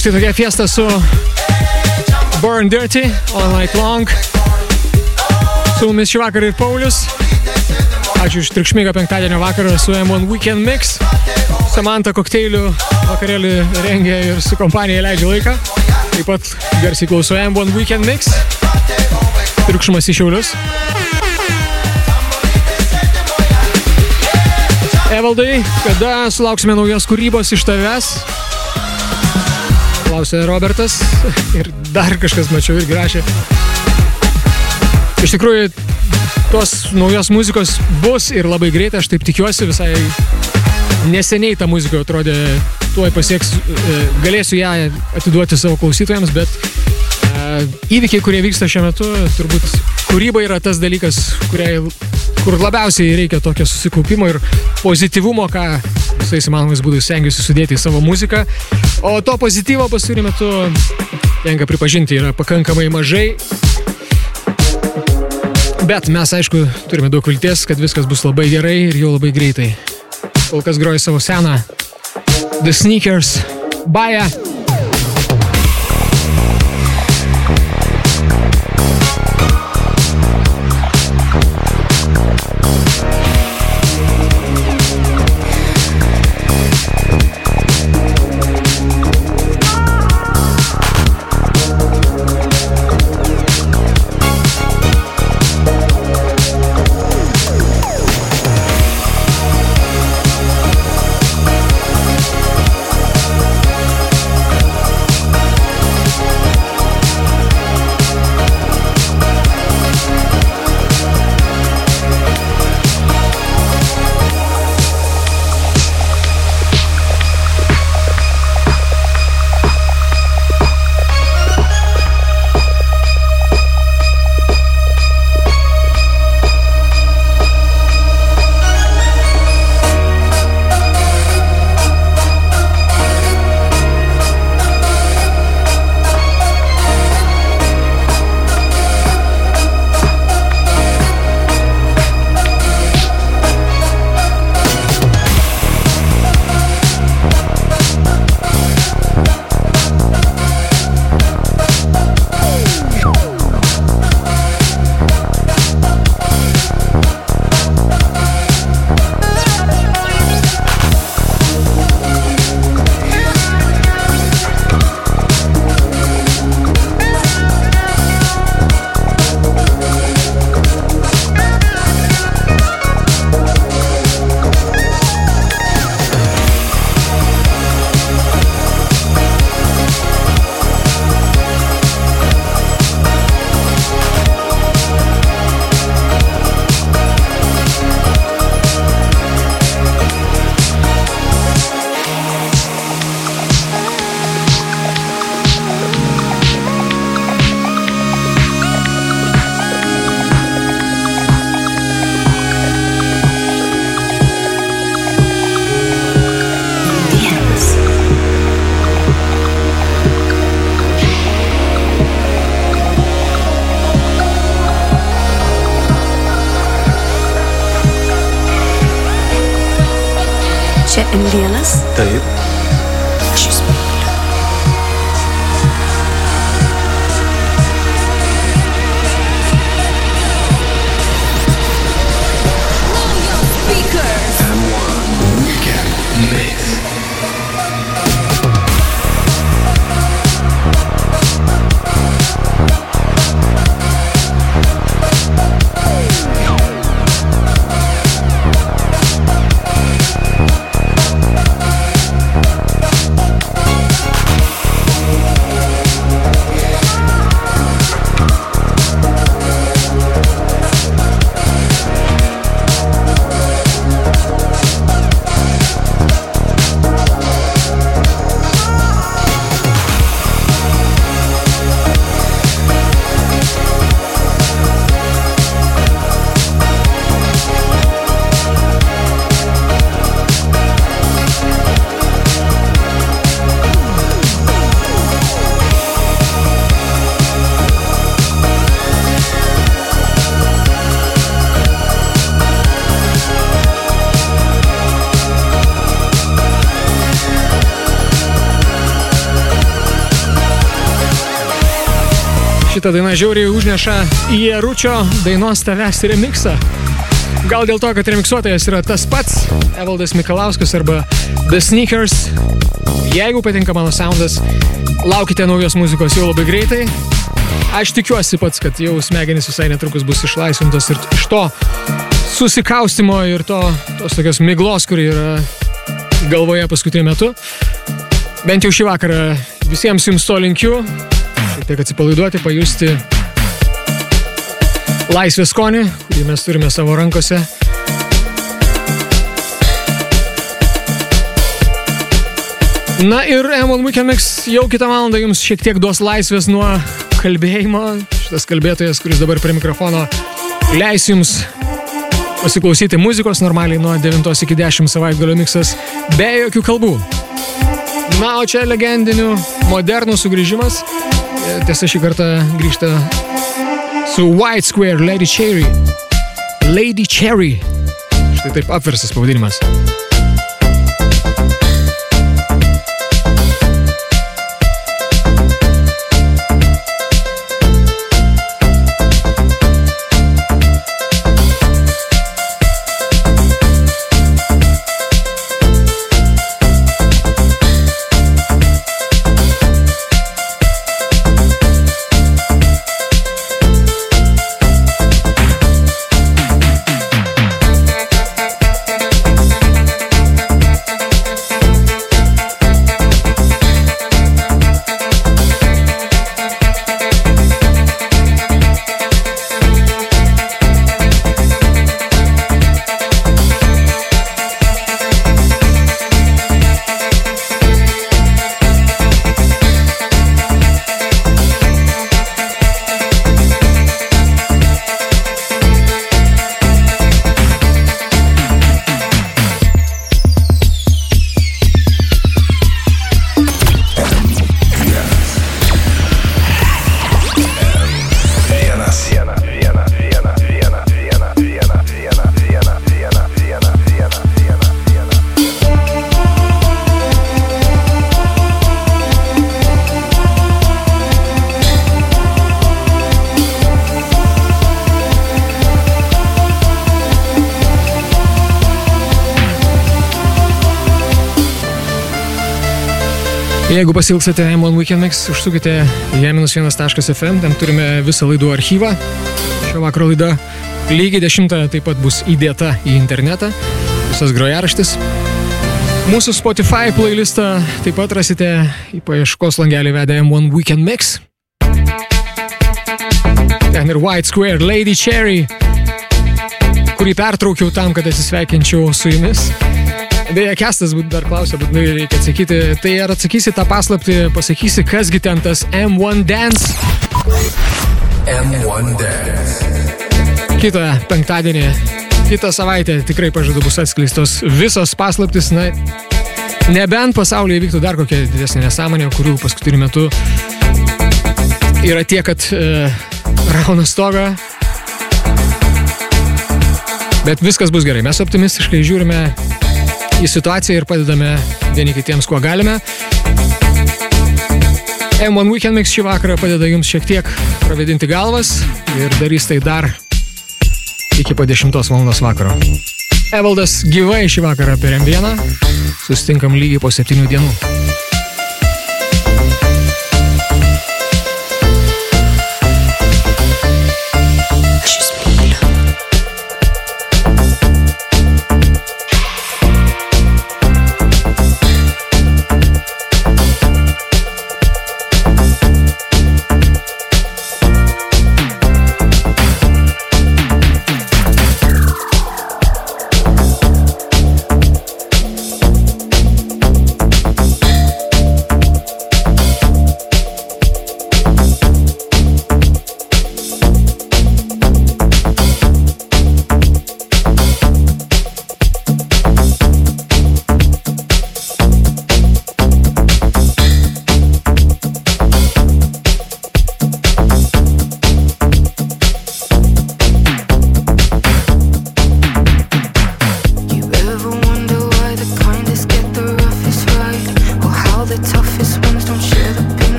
Štai tokia fiesta su Burn Dirty, All Night Long. Su mumis šį vakarą ir Paulius. Ačiū už triukšmingą penktadienio vakarą su M1 Weekend Mix. Samantha kokteilių vakarėlį rengia ir su kompanija leidžia laiką. Taip pat garsiai klauso M1 Weekend Mix. Triukšmas į šiaulius. Evaldai, kada sulauksime naujos kūrybos iš tavęs? Klausė Robertas (laughs) ir dar kažkas mačiau irgi rašė. Iš tikrųjų, tos naujos muzikos bus ir labai greitai, aš taip tikiuosi, visai neseniai ta muzika atrodė, tuoj pasieks, e, galėsiu ją atiduoti savo klausytojams, bet e, įvykiai, kurie vyksta šiuo metu, turbūt kūryba yra tas dalykas, kuriai, kur labiausiai reikia tokio susikaupimo ir pozityvumo, ką visais įmanomais būdais stengiuosi sudėti į savo muziką. O to pozityvo pastarį metu, tenka pripažinti, yra pakankamai mažai. Bet mes, aišku, turime daug vilties, kad viskas bus labai gerai ir jau labai greitai. Kol kas groju savo seną The Sneakers Baja. Šitą dainą žiauriai užneša į Jeručio dainos tavęs remixą. Gal dėl to, kad remixuotojas yra tas pats Evaldas Mikalauskas arba The Sneakers. Jeigu patinka mano soundas, laukite naujos muzikos jau labai greitai. Aš tikiuosi pats, kad jau smegenys visai netrukus bus išlaisvintos ir iš to susikaustimo ir to, tos tokios miglos, kuri yra galvoje paskutiniu metu. Bent jau šį vakarą visiems jums to linkiu. Šiek tiek atsipalaiduoti, pajusti laisvės skonį, kurį mes turime savo rankose. Na ir M1 Weekend Mix jau kitą valandą jums šiek tiek duos laisvės nuo kalbėjimo. Šitas kalbėtojas, kuris dabar prie mikrofono, leis jums pasiklausyti muzikos normaliai nuo 9 iki 10 savaitgalio miksas be jokių kalbų. Na, o čia legendinių modernų sugrįžimas. Tiesa, šį kartą grįžta su White Square Lady Cherry. Lady Cherry. Štai taip apversas pavadinimas. Jeigu pasilgsite M1 Weekend Mix, užsukite į e-1.fm, ten turime visą laidų archyvą. Šio vakaro laida lygiai 10 taip pat bus įdėta į internetą, visas grojaraštis. Mūsų Spotify playlistą taip pat rasite į paieškos langelį vedę M1 Weekend Mix. Ten ir White Square Lady Cherry, kurį pertraukiau tam, kad atsisveikinčiau su jumis. Beje, Kestas dar klausė, būtinai reikia atsakyti. Tai ar atsakysi tą paslapti, pasakysi, kasgi ten tas M1 Dance?
M1 Dance.
Kitą penktadienį, kitą savaitę tikrai pažadu bus atskleistos visos paslaptis. Na, nebent pasaulyje vyktų dar kokia didesnė nesąmonė, kurių paskutiniu metu yra tiek, kad e, rauna stogą. Bet viskas bus gerai. Mes optimistiškai žiūrime į situaciją ir padedame vieni kitiems, kuo galime. M1 Weekend Mix šį vakarą padeda jums šiek tiek pravedinti galvas ir darys tai dar iki po 10 val. vakaro. Evaldas gyvai šį vakarą per M1. Sustinkam lygiai po 7 dienų.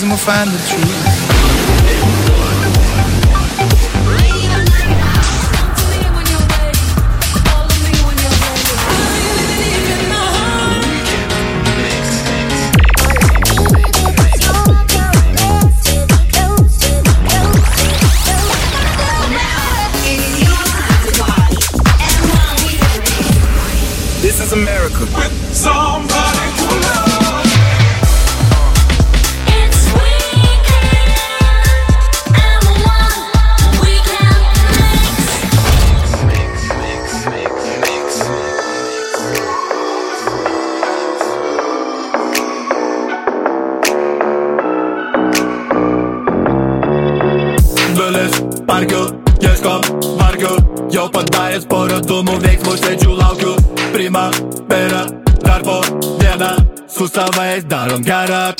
and
we'll find the truth.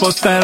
What's that?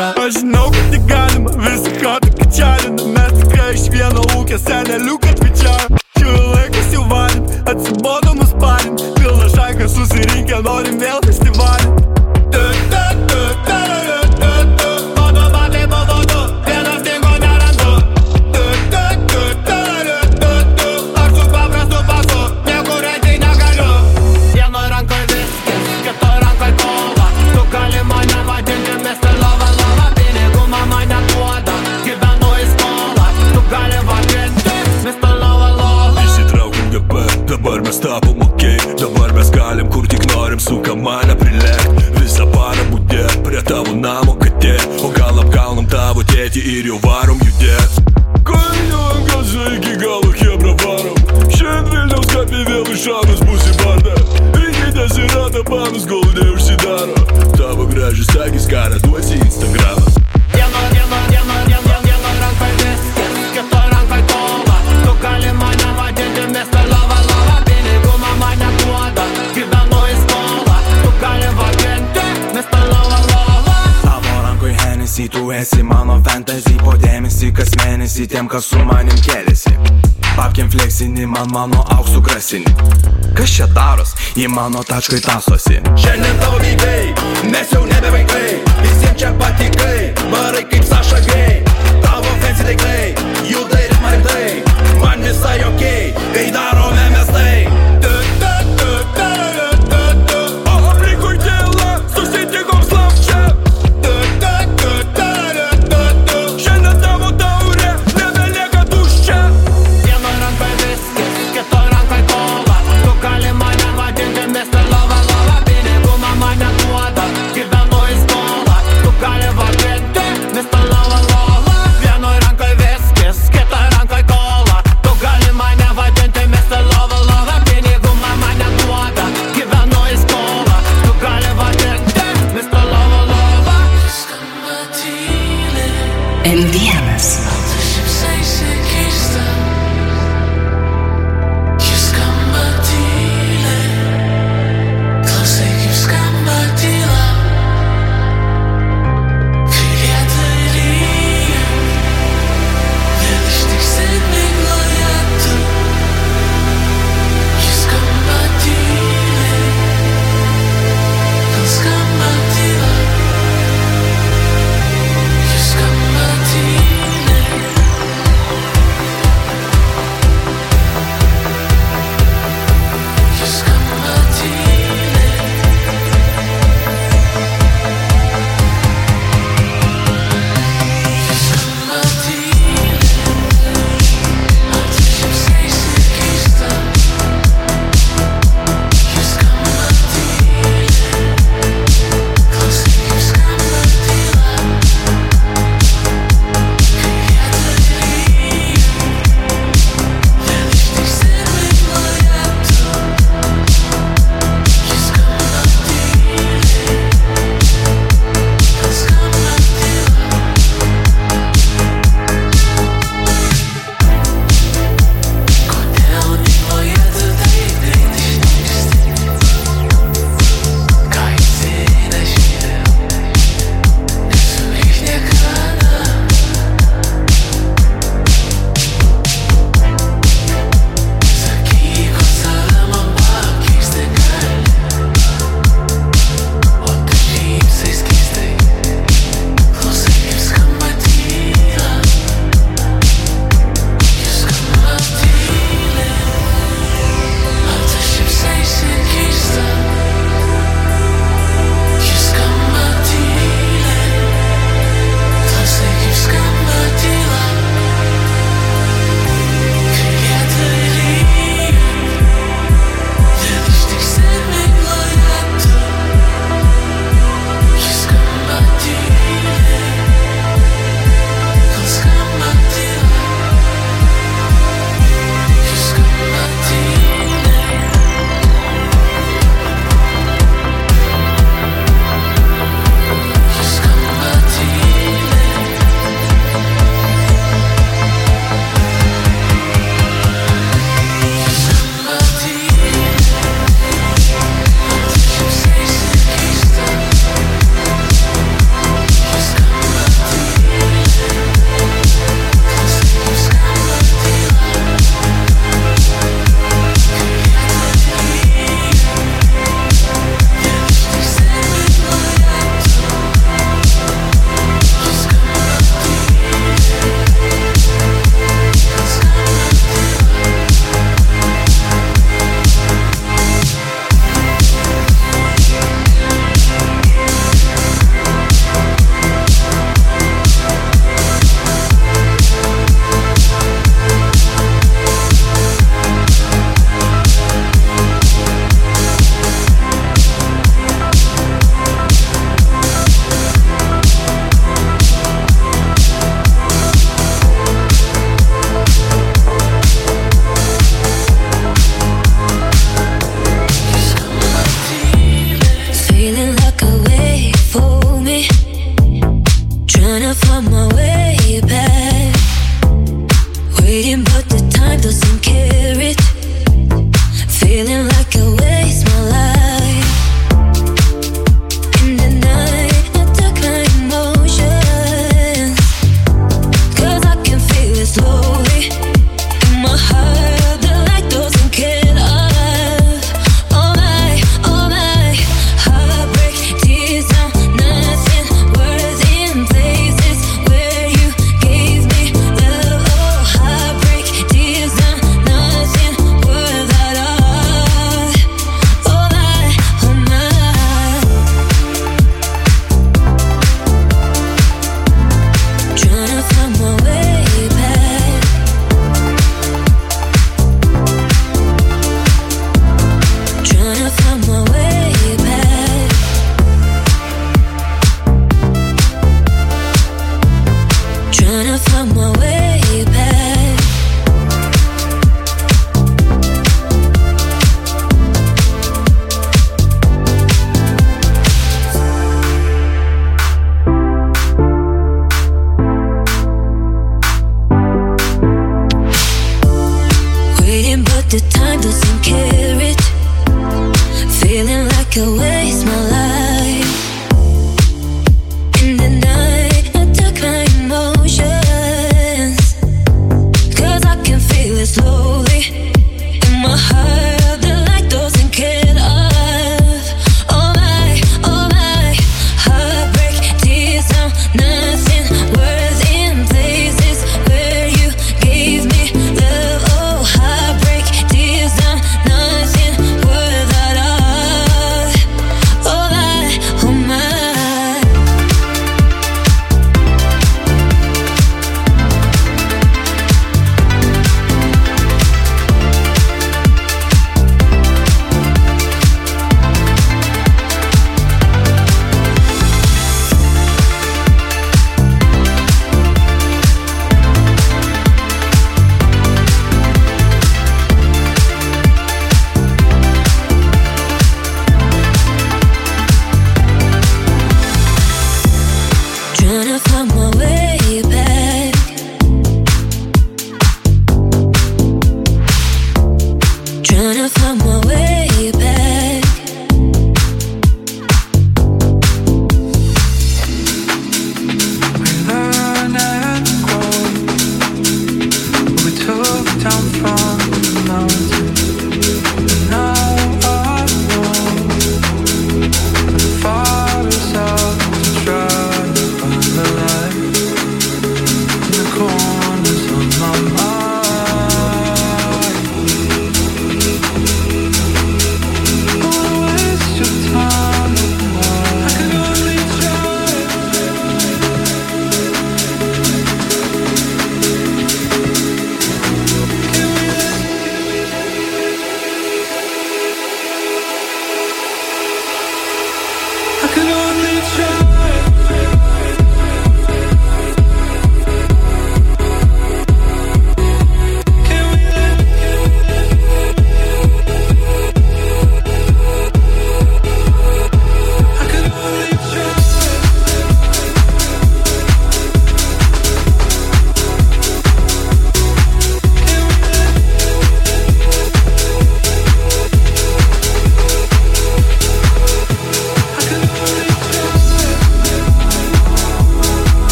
Į mano tačkai tasosi Šiandien tavo veidai, mes jau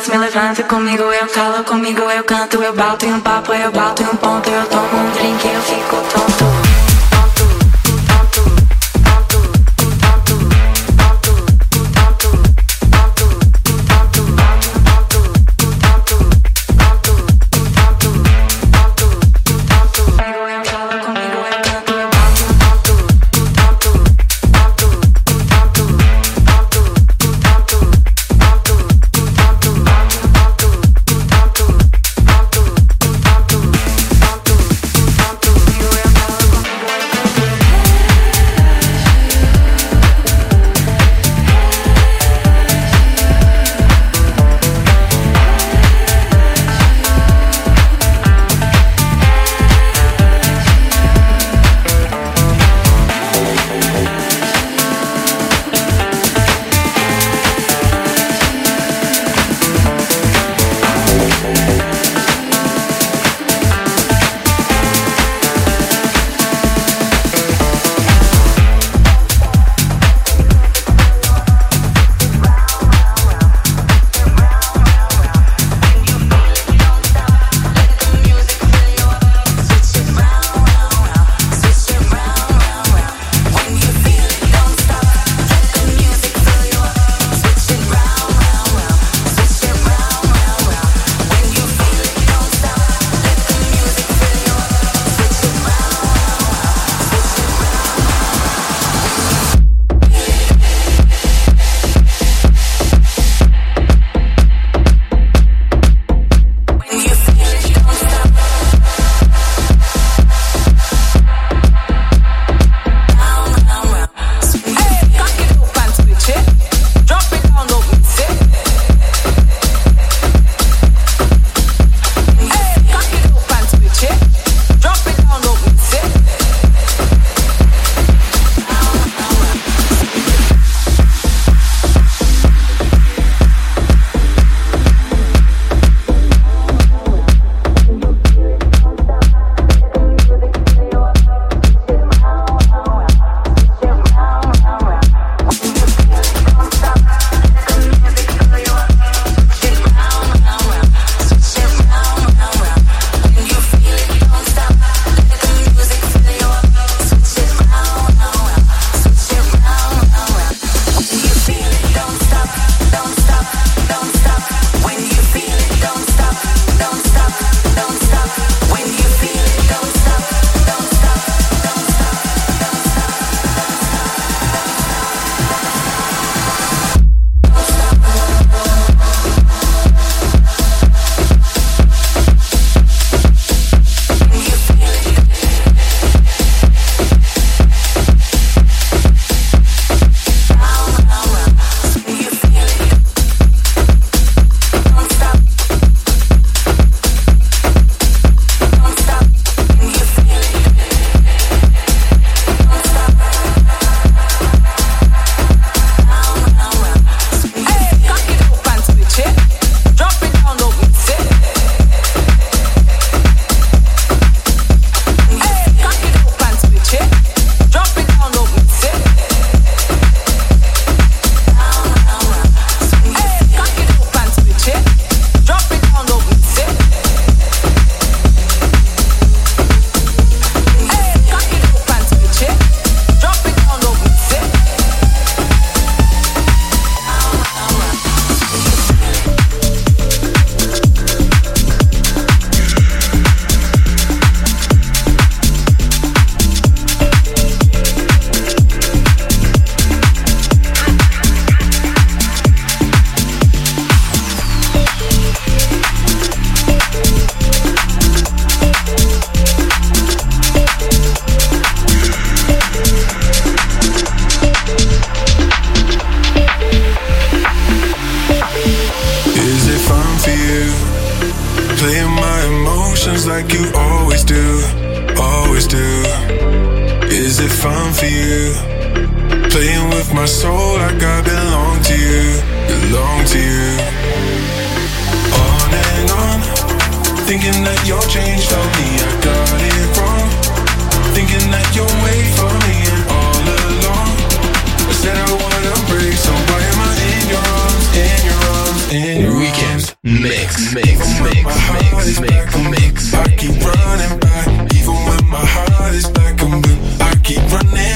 me
levanta comigo, eu calo comigo, eu canto, eu bato em um papo, eu bato em um ponto, eu tomo um drink, eu fico tonto. heart back mix. I keep running back, even when my heart is black and blue. I keep running.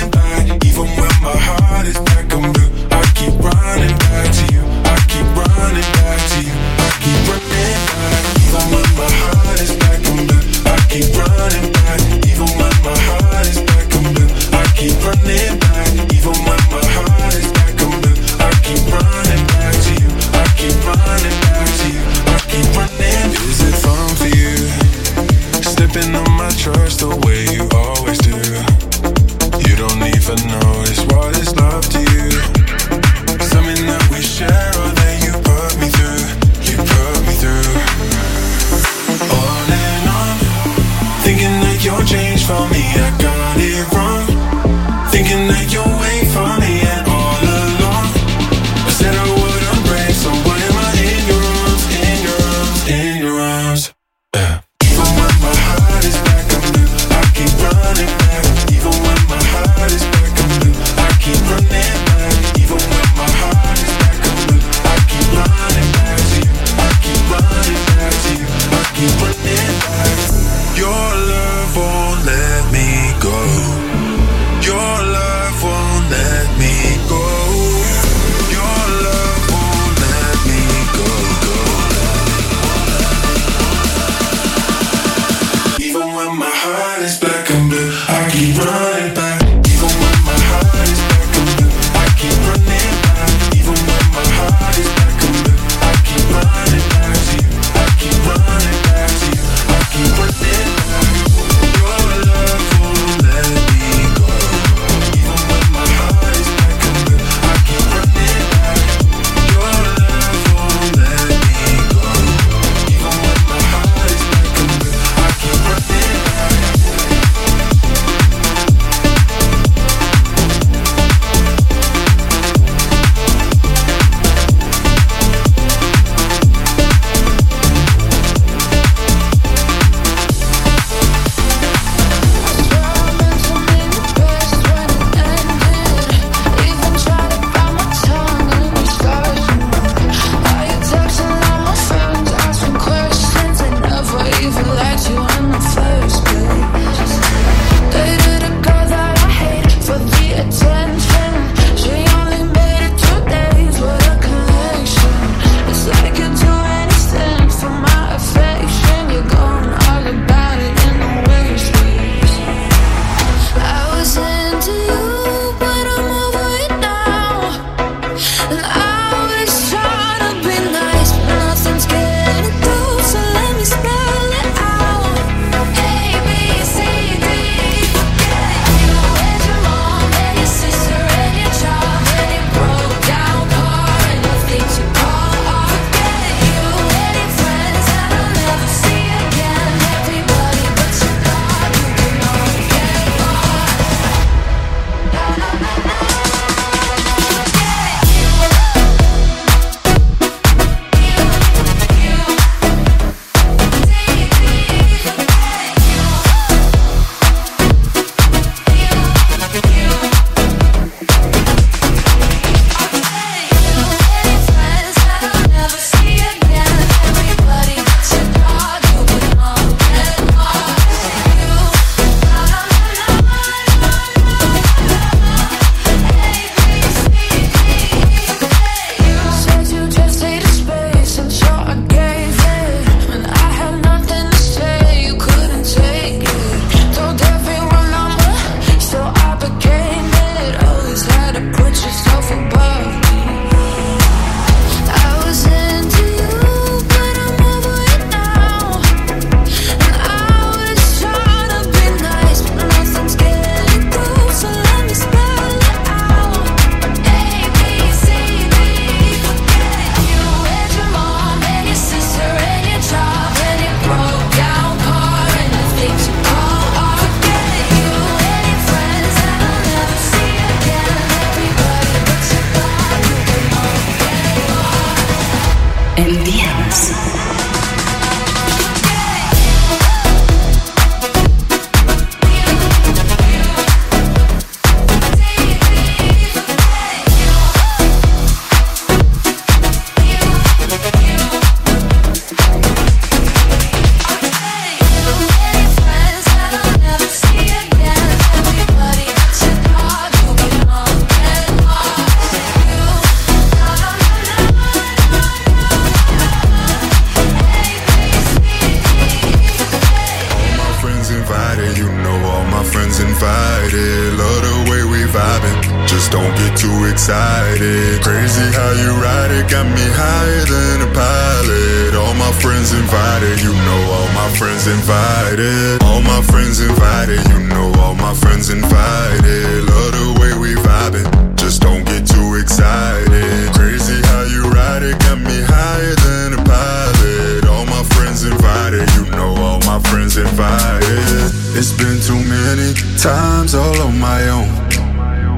friends
invited, you know all my friends invited. All my friends invited, you know all my friends invited. Love the way we vibing, just don't get too excited. Crazy how you ride it, got me higher than a pilot. All my friends invited, you know all my friends invited. It's been too many times all on my own.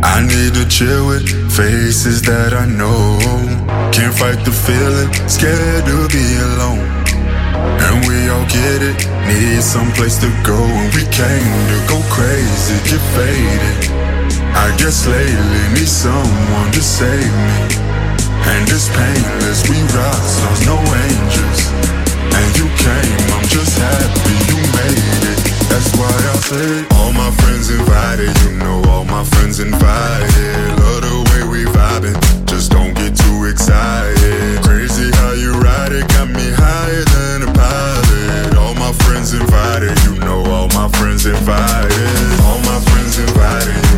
I need to chill with faces that I know. Can't fight the feeling, scared to be alone. And we all get it, need some place to go And we came to go crazy, get faded I guess lately need someone to save me. And it's painless, we rock stars, no angels. And you came, I'm just happy you made it. That's why I say All my friends invited, you know all my friends invited. Love the way we vibing, just don't get too excited. Crazy how you ride it, got me higher than friends invited. All my friends invited.